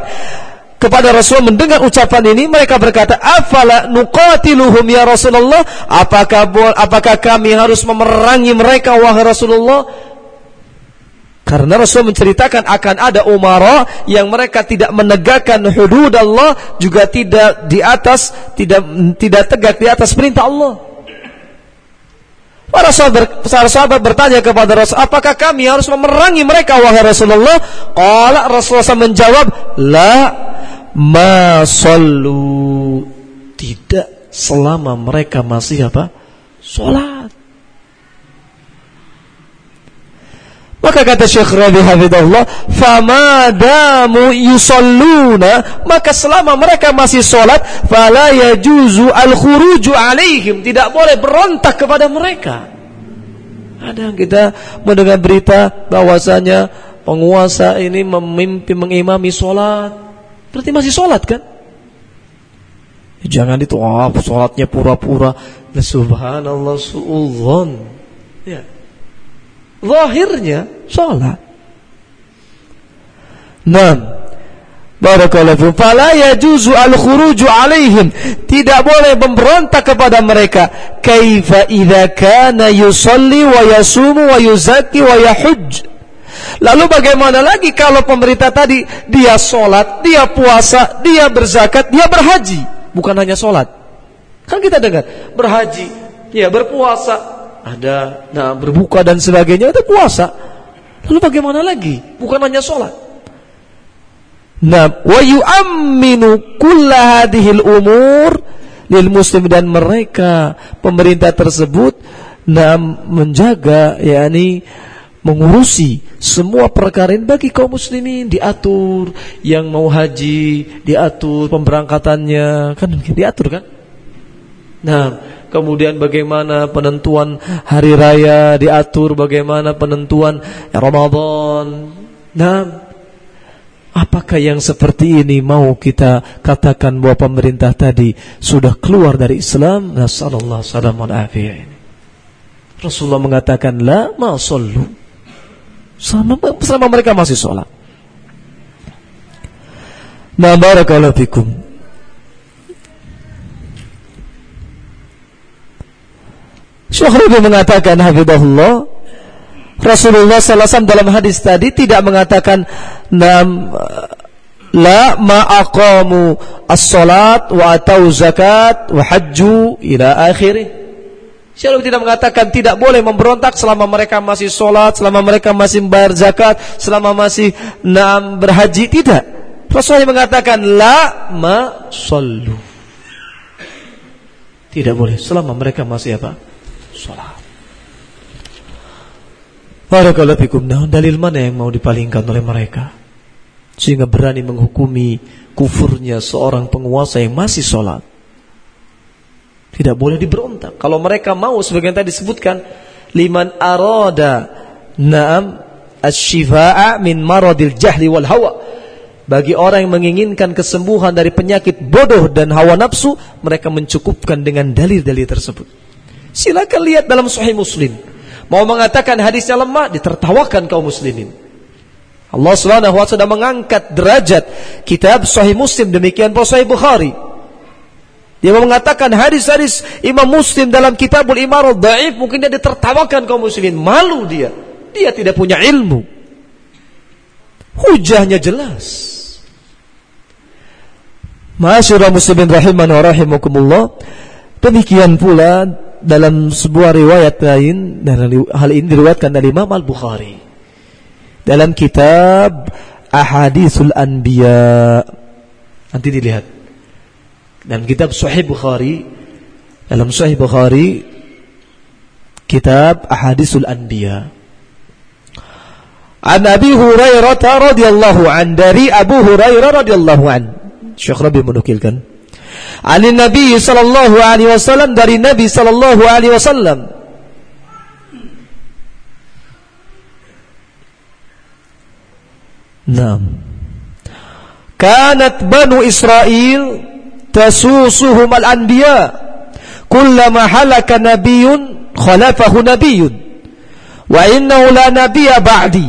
kepada Rasul mendengar ucapan ini mereka berkata afala nuqatiluhum ya Rasulullah? Apakah apakah kami harus memerangi mereka wahai Rasulullah? Karena Rasul menceritakan akan ada umara yang mereka tidak menegakkan hudud Allah juga tidak di atas tidak tidak tegak di atas perintah Allah. Para sahabat, bertanya kepada Rasul, apakah kami harus memerangi mereka wahai Rasulullah? Qala Rasulullah menjawab, la ma sallu tidak selama mereka masih apa? Salat. Maka kata Syekh Rabi Hafidahullah, "Fama damu yusalluna", maka selama mereka masih salat, fala yajuzu al-khuruju alaihim, tidak boleh berontak kepada mereka. Ada yang kita mendengar berita bahwasanya penguasa ini memimpin mengimami salat Berarti masih sholat kan? Jangan itu, ah, sholatnya pura-pura. Nah, subhanallah su'udhon. Ya. Zahirnya sholat. Nah, Barakallahu. Fala yajuzu al-khuruju alaihim. Tidak boleh memberontak kepada mereka. Kaifa idza kana yusalli wa yasumu wa yuzakki wa yahujj. Lalu bagaimana lagi kalau pemerintah tadi dia sholat, dia puasa, dia berzakat, dia berhaji, bukan hanya sholat. Kan kita dengar berhaji, ya berpuasa, ada nah berbuka dan sebagainya itu puasa. Lalu bagaimana lagi? Bukan hanya sholat. Nah, wa yu'amminu kulla umur lil muslim dan mereka pemerintah tersebut nah menjaga yakni mengurusi semua perkara ini bagi kaum muslimin diatur yang mau haji diatur pemberangkatannya kan diatur kan nah kemudian bagaimana penentuan hari raya diatur bagaimana penentuan Ramadan nah Apakah yang seperti ini mau kita katakan bahwa pemerintah tadi sudah keluar dari Islam? Nasallallahu alaihi ini. Rasulullah mengatakan la ma sallu. Selama, selama mereka masih sholat. Nah barakallahu fikum. Syekh Rabi mengatakan hafizahullah Rasulullah SAW dalam hadis tadi tidak mengatakan nam la ma aqamu as-salat wa atau zakat wa hajju ila akhirih. Syekh tidak mengatakan tidak boleh memberontak selama mereka masih sholat, selama mereka masih membayar zakat, selama masih nam berhaji tidak. Rasulullah mengatakan la ma sallu. Tidak boleh selama mereka masih apa? Sholat. Barakallahu fikum. Nah, dalil mana yang mau dipalingkan oleh mereka? Sehingga berani menghukumi kufurnya seorang penguasa yang masih sholat. Tidak boleh diberontak. Kalau mereka mau, sebagian tadi disebutkan, liman arada naam asyifa'a min maradil jahli wal hawa. Bagi orang yang menginginkan kesembuhan dari penyakit bodoh dan hawa nafsu, mereka mencukupkan dengan dalil-dalil tersebut. Silakan lihat dalam Sahih Muslim. Mau mengatakan hadisnya lemah, ditertawakan kaum muslimin. Allah Subhanahu wa taala mengangkat derajat kitab Sahih Muslim demikian pula Sahih Bukhari. Dia mengatakan hadis-hadis Imam Muslim dalam Kitabul Imarah dhaif mungkin dia ditertawakan kaum muslimin, malu dia. Dia tidak punya ilmu. Hujahnya jelas. Masyurah muslimin rahiman wa rahimakumullah. Demikian pula dalam sebuah riwayat lain dan hal ini diriwayatkan dari Imam Al-Bukhari dalam kitab Ahadithul Anbiya nanti dilihat dalam kitab Sahih Bukhari dalam Sahih Bukhari kitab Ahadithul Anbiya. An Abi Hurairah radhiyallahu an dari Abu Hurairah radhiyallahu an. Syekh Rabi menukilkan. Ali Nabi sallallahu alaihi wasallam dari Nabi sallallahu alaihi wasallam. Naam. Kanat Banu Israel tasusuhum al-anbiya kullama halaka nabiyyun khalafahu nabiyyun wa innahu la nabiyya ba'di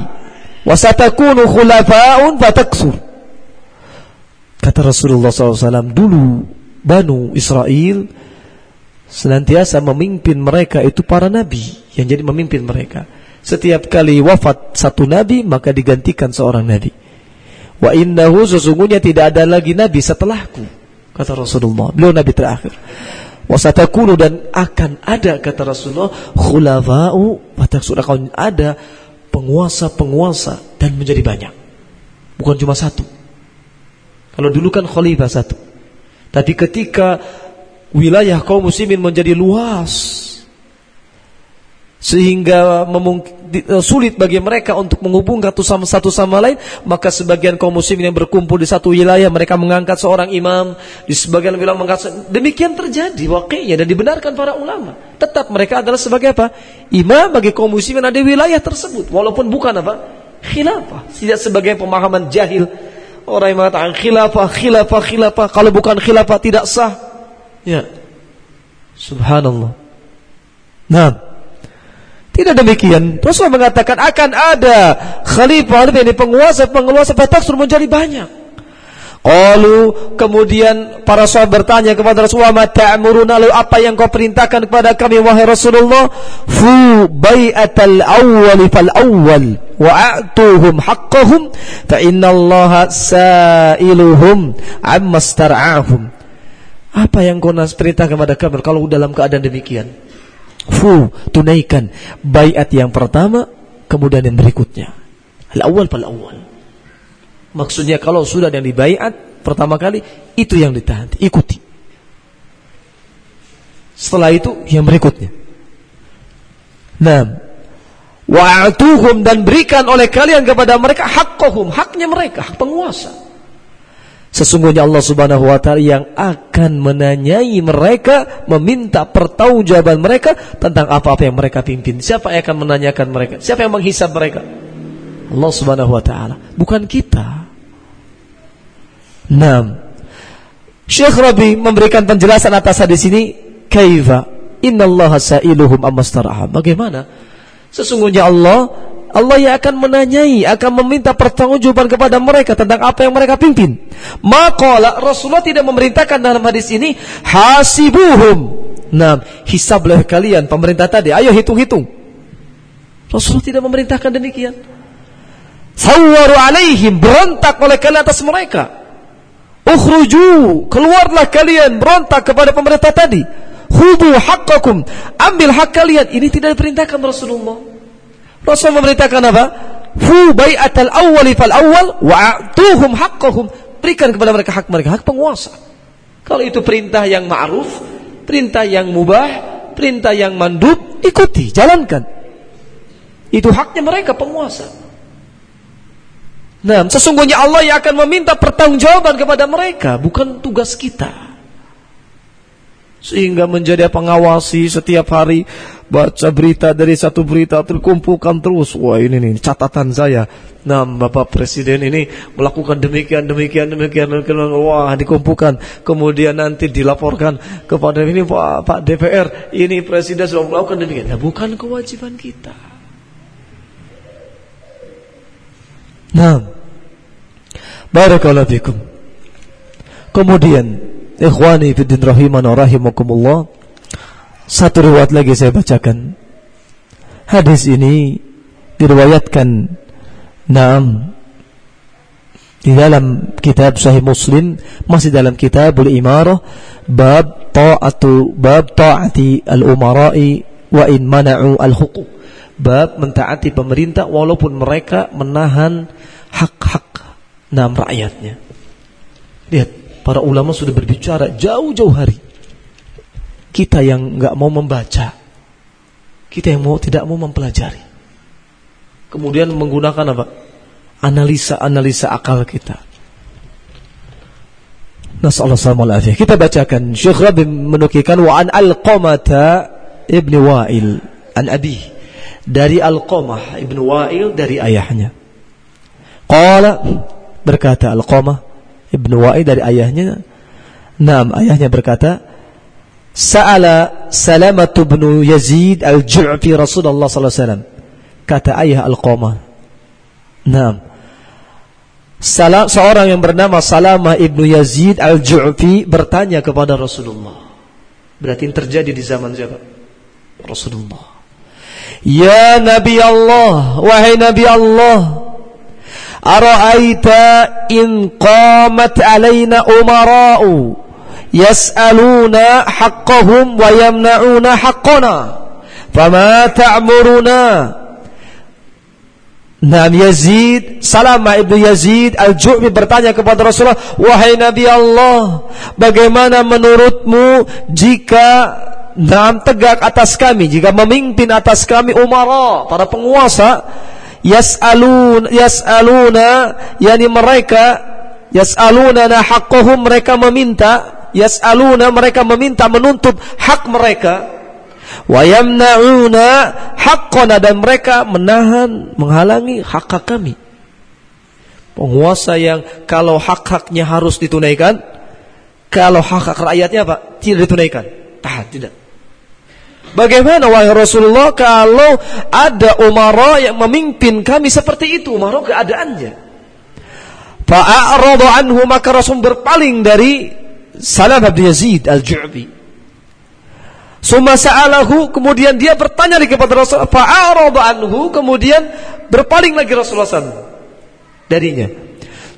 wa satakunu khulafa'un fataksur kata Rasulullah SAW dulu Banu Israel senantiasa memimpin mereka itu para nabi yang jadi memimpin mereka. Setiap kali wafat satu nabi maka digantikan seorang nabi. Wa innahu sesungguhnya tidak ada lagi nabi setelahku kata Rasulullah. Beliau nabi terakhir. Wasatakunu dan akan ada kata Rasulullah khulafa'u wataksur akan ada penguasa-penguasa dan menjadi banyak. Bukan cuma satu. Kalau dulu kan khalifah satu. Tapi ketika wilayah kaum muslimin menjadi luas sehingga e, sulit bagi mereka untuk menghubungkan satu sama satu sama lain, maka sebagian kaum muslimin yang berkumpul di satu wilayah mereka mengangkat seorang imam, di sebagian wilayah mengangkat demikian terjadi wakilnya dan dibenarkan para ulama. Tetap mereka adalah sebagai apa? Imam bagi kaum muslimin ada wilayah tersebut walaupun bukan apa? khilafah, tidak sebagai pemahaman jahil Orang yang mengatakan khilafah, khilafah, khilafah. Kalau bukan khilafah tidak sah. Ya. Subhanallah. Nah. Tidak demikian. Rasulullah mengatakan akan ada khalifah ini penguasa-penguasa Bataksur menjadi banyak. Qalu kemudian para sahabat bertanya kepada Rasulullah, "Ma ta'muruna lalu apa yang kau perintahkan kepada kami wahai Rasulullah?" Fu bai'atal awwal fal awwal wa a'tuhum haqqahum fa innallaha sa'iluhum amma star'ahum. Apa yang kau nas perintahkan kepada kami kalau dalam keadaan demikian? Fu tunaikan baiat yang pertama kemudian yang berikutnya. Al awwal fal awwal. Maksudnya kalau sudah yang dibaiat pertama kali itu yang ditahan, ikuti. Setelah itu yang berikutnya. Nah, wa'atuhum dan berikan oleh kalian kepada mereka haqqahum, haknya mereka, hak penguasa. Sesungguhnya Allah Subhanahu wa taala yang akan menanyai mereka, meminta pertanggungjawaban mereka tentang apa-apa yang mereka pimpin. Siapa yang akan menanyakan mereka? Siapa yang menghisap mereka? Allah Subhanahu wa taala, bukan kita. Naam. Syekh Rabi memberikan penjelasan atas hadis ini, kaifa innallaha sa'iluhum amastaraha. Bagaimana? Sesungguhnya Allah Allah yang akan menanyai, akan meminta pertanggungjawaban kepada mereka tentang apa yang mereka pimpin. Maka Rasulullah tidak memerintahkan dalam hadis ini hasibuhum. Nah, hisablah kalian pemerintah tadi. Ayo hitung-hitung. Rasulullah tidak memerintahkan demikian. Sawwaru alaihim berontak oleh kalian atas mereka. Ukhruju, keluarlah kalian berontak kepada pemerintah tadi. Hudu haqqakum, ambil hak kalian. Ini tidak diperintahkan Rasulullah. Rasul memerintahkan apa? Fu bai'atal awwali fal awwal wa'tuhum haqqahum. Berikan kepada mereka hak mereka, hak penguasa. Kalau itu perintah yang ma'ruf, perintah yang mubah, perintah yang mandub, ikuti, jalankan. Itu haknya mereka penguasa. Nah, sesungguhnya Allah yang akan meminta pertanggungjawaban kepada mereka, bukan tugas kita sehingga menjadi pengawasi setiap hari. Baca berita dari satu berita terkumpulkan terus. Wah ini nih catatan saya. Nah Bapak Presiden ini melakukan demikian demikian demikian, demikian. Wah dikumpulkan. Kemudian nanti dilaporkan kepada ini Pak, Pak DPR ini Presiden sudah melakukan demikian. Nah bukan kewajiban kita. Nah barakallahu fikum. Kemudian Ikhwani fiddin rahimana rahimakumullah Satu riwayat lagi saya bacakan. Hadis ini diriwayatkan Naam di dalam kitab Sahih Muslim masih dalam kitab Al-Imarah bab ta'atu bab ta'ati al-umara'i wa in mana'u al-huquq. Bab mentaati pemerintah walaupun mereka menahan hak-hak nam rakyatnya. Lihat Para ulama sudah berbicara jauh-jauh hari. Kita yang nggak mau membaca, kita yang mau tidak mau mempelajari. Kemudian menggunakan apa? Analisa-analisa akal kita. Nasallallahu Kita bacakan Syekh Rabi menukilkan wa an al-Qamata ibni Wa'il an abi dari Al-Qamah ibnu Wa'il dari ayahnya. Qala berkata Al-Qamah Ibnu Wa'id dari ayahnya. Nam, ayahnya berkata, Sa'ala Salamatu bin Yazid al-Ju'fi Rasulullah sallallahu alaihi wasallam. Kata ayah Al-Qamah. Nam. Salam, seorang yang bernama Salamah ibnu Yazid al-Ju'fi bertanya kepada Rasulullah. Berarti ini terjadi di zaman siapa? Rasulullah. Ya Nabi Allah, wahai Nabi Allah, أرأيت إن قامت علينا يسألون حقهم ويمنعون حقنا فما Nam Yazid, Salama ibnu Yazid bertanya kepada Rasulullah Wahai Nabi Allah Bagaimana menurutmu Jika Nam tegak atas kami Jika memimpin atas kami Umara Para penguasa yas'alun yas'aluna yani mereka yas'aluna haqqahum mereka meminta yas'aluna mereka meminta menuntut hak mereka. Wa yamna'una haqqana dan mereka menahan menghalangi hak hak kami. Penguasa yang kalau hak-haknya harus ditunaikan kalau hak-hak rakyatnya apa? Tidak ditunaikan. Tahan tidak Bagaimana wahai Rasulullah kalau ada umara yang memimpin kami seperti itu umara keadaannya. Fa'aradu anhu maka Rasul berpaling dari Salam bin Yazid al-Ju'bi. Suma sa'alahu kemudian dia bertanya lagi kepada Rasul fa'aradu anhu kemudian berpaling lagi Rasulullah SAW darinya.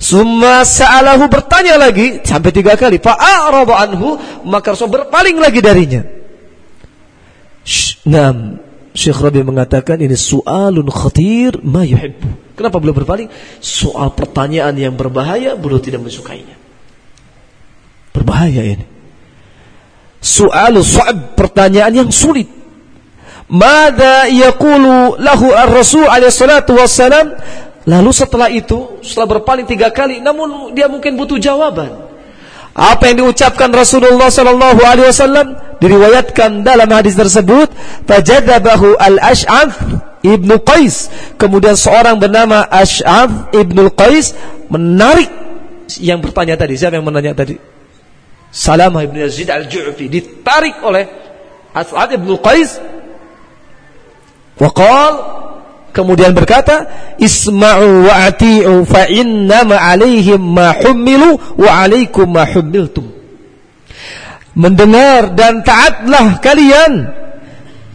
Suma sa'alahu bertanya lagi sampai tiga kali fa'aradu anhu maka Rasul berpaling lagi darinya. Nam, Syekh Rabi mengatakan ini soalun khatir ma yuhibbu. Kenapa beliau berpaling? Soal pertanyaan yang berbahaya beliau tidak menyukainya. Berbahaya ini. Soal su'ab pertanyaan yang sulit. Mada yaqulu lahu ar-rasul alaihi salatu wassalam Lalu setelah itu, setelah berpaling tiga kali, namun dia mungkin butuh jawaban. Apa yang diucapkan Rasulullah sallallahu alaihi wasallam diriwayatkan dalam hadis tersebut, fajadabahu al-Ash'ath ibnu Qais. Kemudian seorang bernama Ash'ath ibnu Qais menarik yang bertanya tadi, siapa yang menanya tadi? Salamah ibn Yazid al-Ju'fi ditarik oleh As'ad ibn Qais. Waqal kemudian berkata, "Isma'u wa ati'u fa 'alaihim ma hummilu wa 'alaikum ma hummiltum." Mendengar dan taatlah kalian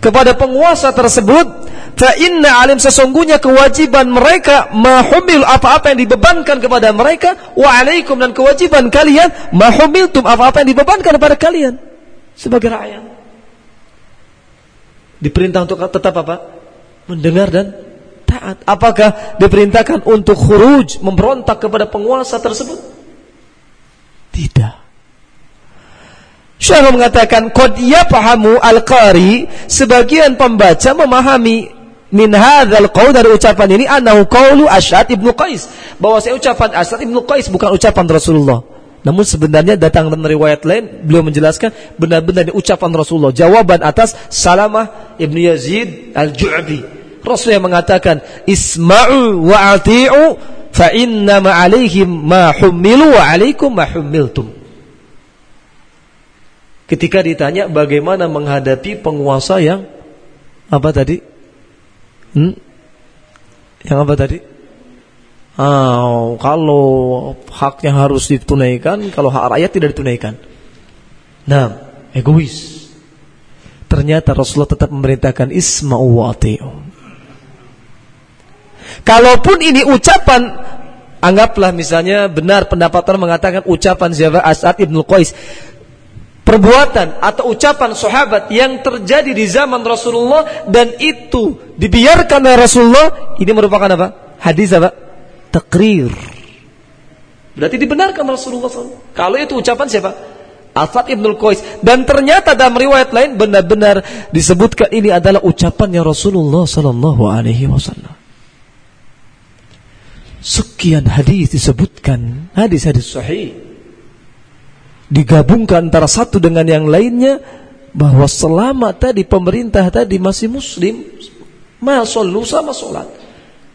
kepada penguasa tersebut Fa inna alim sesungguhnya kewajiban mereka mahumil apa-apa yang dibebankan kepada mereka wa alaikum dan kewajiban kalian mahumiltum apa-apa yang dibebankan kepada kalian sebagai rakyat. Diperintah untuk tetap apa? Mendengar dan taat. Apakah diperintahkan untuk khuruj memberontak kepada penguasa tersebut? Tidak. Syekh mengatakan qad yafahamu al-qari sebagian pembaca memahami min hadzal qaul dari ucapan ini annahu qaulu Asy'ad ibnu Qais. Bahwa saya ucapan Asy'ad ibnu Qais bukan ucapan Rasulullah. Namun sebenarnya datang dalam riwayat lain beliau menjelaskan benar-benar ucapan Rasulullah. Jawaban atas Salamah ibnu Yazid al-Ju'bi. Rasul yang mengatakan isma'u wa ati'u fa inna ma alaihim ma humilu wa alaikum ma humiltum ketika ditanya bagaimana menghadapi penguasa yang apa tadi Hmm? Yang apa tadi? Oh, kalau haknya harus ditunaikan, kalau hak rakyat tidak ditunaikan. Nah, egois. Ternyata Rasulullah tetap memerintahkan isma'u wa Kalaupun ini ucapan Anggaplah misalnya benar pendapat orang mengatakan ucapan siapa As'ad ibn Qais perbuatan atau ucapan sahabat yang terjadi di zaman Rasulullah dan itu dibiarkan oleh Rasulullah ini merupakan apa? Hadis apa? Takrir. Berarti dibenarkan Rasulullah SAW. Kalau itu ucapan siapa? Asad ibnul Qais dan ternyata dalam riwayat lain benar-benar disebutkan ini adalah ucapannya Rasulullah Sallallahu Alaihi Wasallam. Sekian hadis disebutkan hadis-hadis sahih digabungkan antara satu dengan yang lainnya bahwa selama tadi pemerintah tadi masih muslim masallu sama sholat.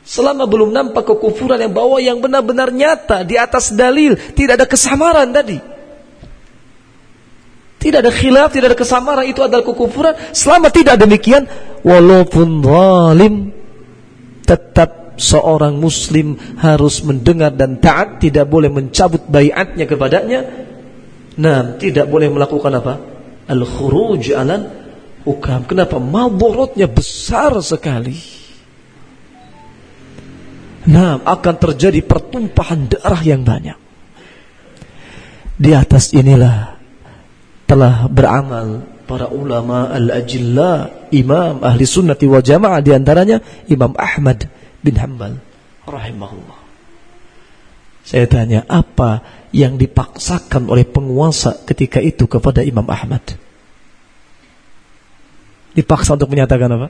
Selama belum nampak kekufuran yang bawa yang benar-benar nyata di atas dalil tidak ada kesamaran tadi. Tidak ada khilaf, tidak ada kesamaran itu adalah kekufuran. Selama tidak demikian walaupun zalim tetap seorang muslim harus mendengar dan taat tidak boleh mencabut bayatnya kepadanya Nah, tidak boleh melakukan apa? Al-khuruj alal hukam. Kenapa? Maborotnya besar sekali. Nah, akan terjadi pertumpahan darah yang banyak. Di atas inilah telah beramal para ulama al-ajilla, imam ahli sunnati wal jamaah di antaranya Imam Ahmad bin Hanbal rahimahullah. Saya tanya, apa yang dipaksakan oleh penguasa ketika itu kepada Imam Ahmad. Dipaksa untuk menyatakan apa?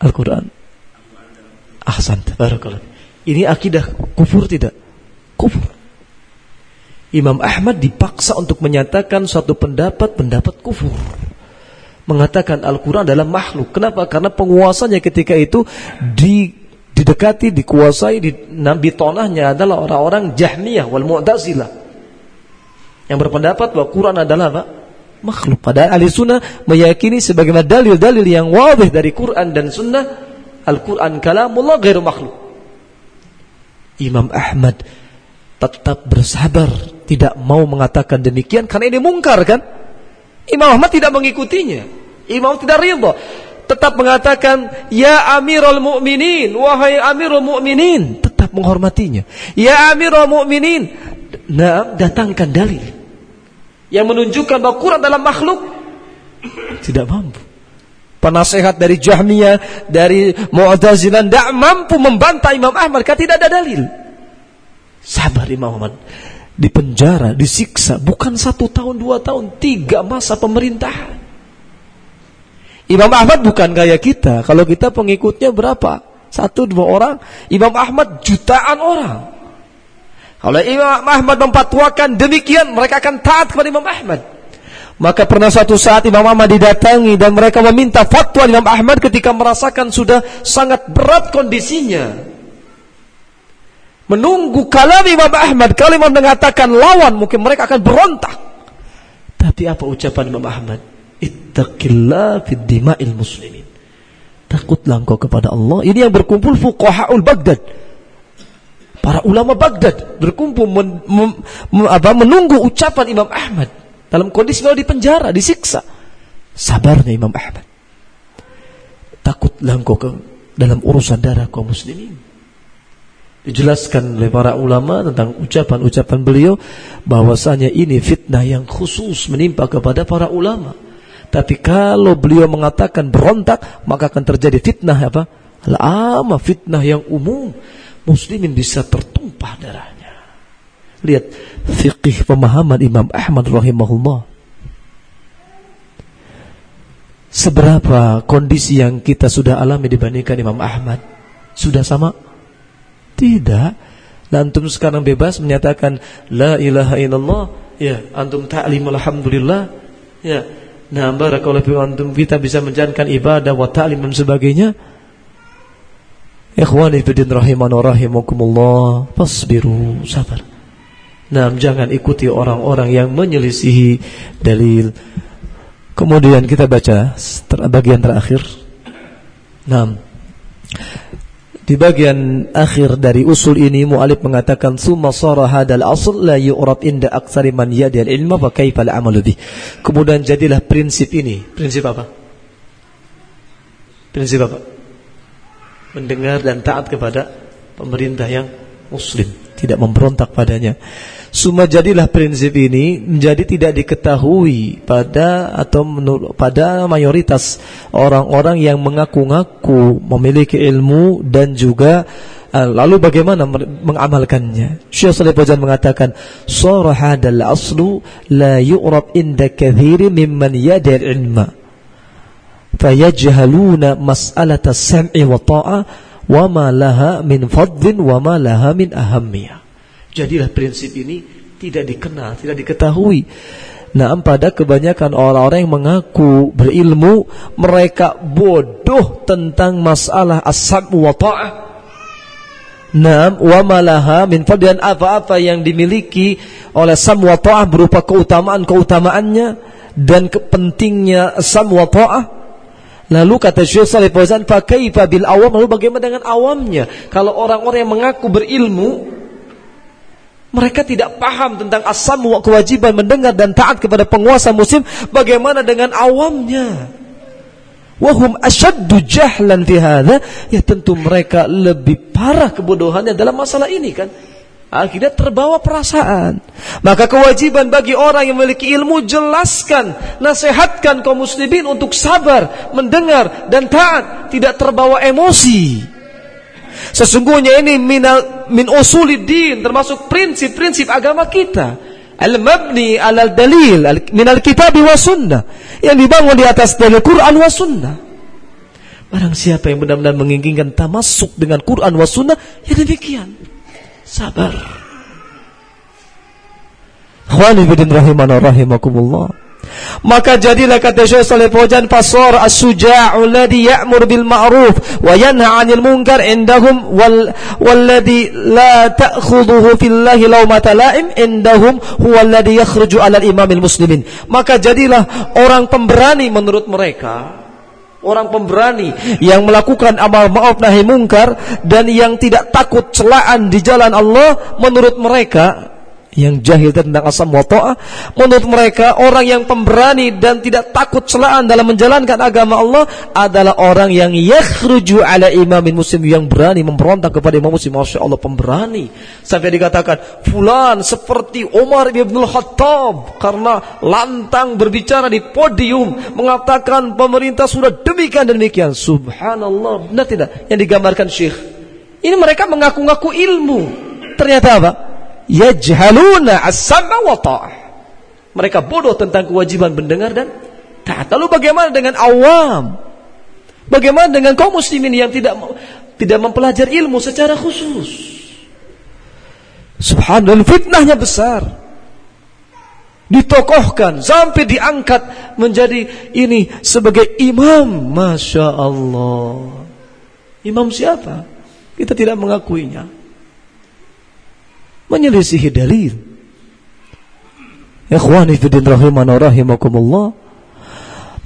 Al-Quran. Ahsan. Barakallah. Ini akidah kufur tidak? Kufur. Imam Ahmad dipaksa untuk menyatakan suatu pendapat, pendapat kufur. Mengatakan Al-Quran adalah makhluk. Kenapa? Karena penguasanya ketika itu di didekati, dikuasai, di nabi tonahnya adalah orang-orang Jahmiyah wal Mu'tazilah. Yang berpendapat bahwa Quran adalah apa? Makhluk. Padahal ahli sunnah meyakini sebagaimana dalil-dalil yang wadih dari Quran dan sunnah, Al-Quran kalamullah gairu makhluk. Imam Ahmad tetap bersabar, tidak mau mengatakan demikian karena ini mungkar kan? Imam Ahmad tidak mengikutinya. Imam tidak ridha tetap mengatakan ya Amirul Mukminin wahai Amirul Mukminin tetap menghormatinya. Ya Amirul Mukminin nah datangkan dalil yang menunjukkan bahwa Quran dalam makhluk. Tidak mampu. Penasehat dari Jahmiyah dari Mu'tazilah tidak mampu membantah Imam Ahmad karena tidak ada dalil. Sabar Imam Ahmad. Di penjara, disiksa bukan satu tahun, dua tahun, tiga masa pemerintahan Imam Ahmad bukan kayak kita. Kalau kita pengikutnya berapa? Satu dua orang. Imam Ahmad jutaan orang. Kalau Imam Ahmad memfatwakan demikian, mereka akan taat kepada Imam Ahmad. Maka pernah suatu saat Imam Ahmad didatangi dan mereka meminta fatwa Imam Ahmad ketika merasakan sudah sangat berat kondisinya. Menunggu kalam Imam Ahmad. Kalau Imam mengatakan lawan, mungkin mereka akan berontak. Tapi apa ucapan Imam Ahmad? Ittaqillah fid dima'il muslimin. Takutlah engkau kepada Allah. Ini yang berkumpul fuqaha'ul Baghdad. Para ulama Baghdad berkumpul men, men, men, menunggu ucapan Imam Ahmad. Dalam kondisi kalau di penjara, disiksa. Sabarnya Imam Ahmad. Takutlah engkau ke dalam urusan darah kaum muslimin. Dijelaskan oleh para ulama tentang ucapan-ucapan beliau bahwasanya ini fitnah yang khusus menimpa kepada para ulama. Tapi kalau beliau mengatakan berontak, maka akan terjadi fitnah apa? Lama fitnah yang umum. Muslimin bisa tertumpah darahnya. Lihat fikih pemahaman Imam Ahmad rahimahullah. Seberapa kondisi yang kita sudah alami dibandingkan Imam Ahmad? Sudah sama? Tidak. Dan antum sekarang bebas menyatakan la ilaha illallah, ya, antum ta'lim alhamdulillah, ya. Nah, barakallahu fiikum antum kita bisa menjalankan ibadah wa ta'lim dan sebagainya. Ikhwani fillah rahiman wa rahimakumullah, fasbiru, sabar. Nah, jangan ikuti orang-orang yang menyelisihi dalil Kemudian kita baca bagian terakhir. Nah, di bagian akhir dari usul ini mu'alif mengatakan summa sara hadal asl la yu'rab inda aktsari man yadil ilma fa kaifa al bih. Kemudian jadilah prinsip ini. Prinsip apa? Prinsip apa? Mendengar dan taat kepada pemerintah yang muslim, tidak memberontak padanya. Suma jadilah prinsip ini menjadi tidak diketahui pada atau menurut, pada mayoritas orang-orang yang mengaku-ngaku memiliki ilmu dan juga uh, lalu bagaimana mengamalkannya. Syekh Saleh Fauzan mengatakan, "Sara hadal aslu la yu'rab inda kathiri mimman yadil ilma." Fayajhaluna mas'alata sam'i wa ta'a wa ma laha min fadlin wa ma laha min ahammiyah. Jadilah prinsip ini tidak dikenal, tidak diketahui. Nah, pada kebanyakan orang-orang yang mengaku berilmu, mereka bodoh tentang masalah as-sam wa ta'ah. Wa malaha min fadlan apa-apa yang dimiliki oleh sam wa ta'ah berupa keutamaan-keutamaannya dan kepentingnya sam wa ta'ah. Lalu kata Syekh Saleh Fauzan, "Fa kaifa bil awam?" Lalu bagaimana dengan awamnya? Kalau orang-orang yang mengaku berilmu, mereka tidak paham tentang asam kewajiban mendengar dan taat kepada penguasa muslim. Bagaimana dengan awamnya? Wahum asyaddu jahlan fi. Ya tentu mereka lebih parah kebodohannya dalam masalah ini kan. Akhirnya terbawa perasaan. Maka kewajiban bagi orang yang memiliki ilmu jelaskan, nasihatkan kaum muslimin untuk sabar, mendengar dan taat, tidak terbawa emosi. Sesungguhnya ini minal, min usuliddin termasuk prinsip-prinsip agama kita. Al-mabni alal dalil minal kitab wa sunnah yang dibangun di atas dalil Quran wa sunnah. Barang siapa yang benar-benar menginginkan tamasuk dengan Quran wa sunnah, ya demikian. Sabar. Khawani bidin rahimana rahimakumullah. Maka jadilah kata Syekh Saleh Fauzan fasar as-suja'u alladhi ya'mur bil ma'ruf wa yanha 'anil munkar indahum wal walladhi la ta'khudhuhu fillahi lawmata la'im indahum huwa alladhi yakhruju 'ala al-imamil muslimin. Maka jadilah orang pemberani menurut mereka Orang pemberani yang melakukan amal ma'ruf nahi mungkar dan yang tidak takut celaan di jalan Allah menurut mereka yang jahil tentang asam wa menurut mereka orang yang pemberani dan tidak takut celaan dalam menjalankan agama Allah adalah orang yang yakhruju ala imamin muslim yang berani memberontak kepada imam muslim. Masya Allah pemberani. Sampai dikatakan fulan seperti Umar bin Khattab. Karena lantang berbicara di podium mengatakan pemerintah sudah demikian dan demikian. Subhanallah benar tidak? Yang digambarkan syekh. Ini mereka mengaku-ngaku ilmu. Ternyata apa yajhaluna as-sam'a wa ta'ah. Mereka bodoh tentang kewajiban mendengar dan taat. Lalu bagaimana dengan awam? Bagaimana dengan kaum muslimin yang tidak tidak mempelajari ilmu secara khusus? Subhanallah fitnahnya besar. Ditokohkan sampai diangkat menjadi ini sebagai imam. Masya Allah. Imam siapa? Kita tidak mengakuinya. Menyelisihi dalil. Ikhwani fiddin rahimana rahimakumullah.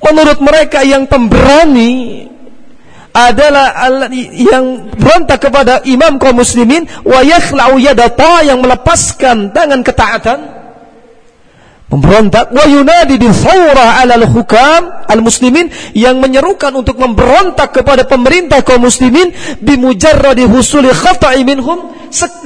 Menurut mereka yang pemberani adalah yang berontak kepada imam kaum muslimin wa yakhla'u yadata yang melepaskan tangan ketaatan memberontak wa yunadi di thawra ala al-hukam al-muslimin yang menyerukan untuk memberontak kepada pemerintah kaum muslimin bimujarradi husuli khata'i minhum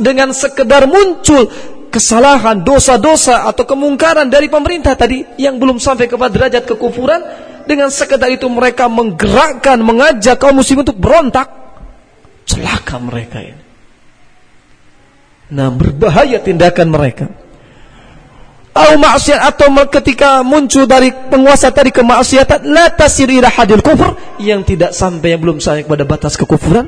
dengan sekedar muncul kesalahan, dosa-dosa atau kemungkaran dari pemerintah tadi yang belum sampai kepada derajat kekufuran dengan sekedar itu mereka menggerakkan, mengajak kaum muslim untuk berontak. Celaka mereka ini. Nah berbahaya tindakan mereka. Atau maksiat atau ketika muncul dari penguasa tadi kemaksiatan la tasir ila hadil kufur yang tidak sampai yang belum sampai kepada batas kekufuran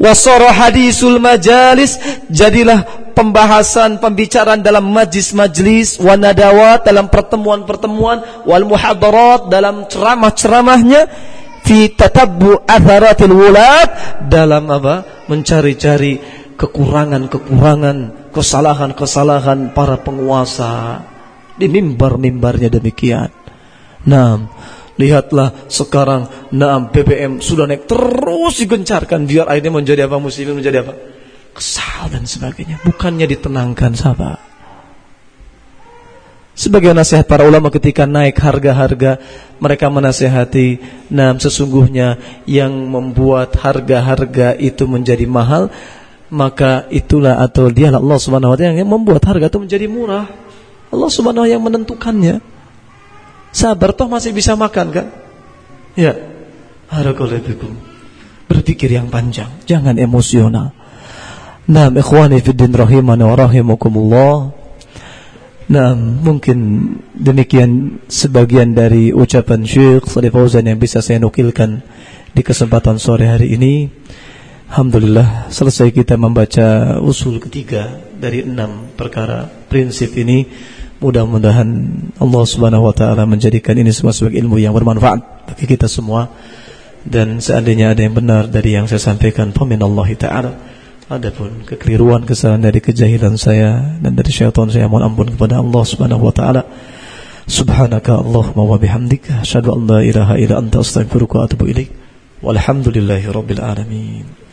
wasara hadisul majalis. Jadilah pembahasan pembicaraan dalam majlis-majlis wanadawat dalam pertemuan-pertemuan wal muhadarat dalam ceramah-ceramahnya. Fi tatabbu atharatil wulad. Dalam apa? Mencari-cari kekurangan-kekurangan kesalahan-kesalahan para penguasa. Di mimbar-mimbarnya demikian. Nah, lihatlah sekarang nah BBM sudah naik terus digencarkan biar akhirnya menjadi apa muslimin menjadi apa? Kesal dan sebagainya. Bukannya ditenangkan sahabat. Sebagai nasihat para ulama ketika naik harga-harga mereka menasehati nah sesungguhnya yang membuat harga-harga itu menjadi mahal maka itulah atau dialah Allah Subhanahu wa taala yang membuat harga itu menjadi murah. Allah Subhanahu yang menentukannya. Sabar toh masih bisa makan kan? Ya. Harakallahu Berpikir yang panjang, jangan emosional. Nah, ikhwani fiddin rahimana wa rahimakumullah. Nah, mungkin demikian sebagian dari ucapan Syekh Salih Fauzan yang bisa saya nukilkan di kesempatan sore hari ini. Alhamdulillah selesai kita membaca usul ketiga dari enam perkara prinsip ini. Mudah-mudahan Allah Subhanahu wa taala menjadikan ini semua sebagai ilmu yang bermanfaat bagi kita semua. Dan seandainya ada yang benar dari yang saya sampaikan, Allah taala. Adapun kekeliruan, kesalahan dari kejahilan saya dan dari syaitan saya mohon ampun kepada Allah Subhanahu wa taala. Subhanaka Allahumma wa bihamdika asyhadu an la ilaha illa anta astaghfiruka wa atubu ilaik. Walhamdulillahi rabbil alamin.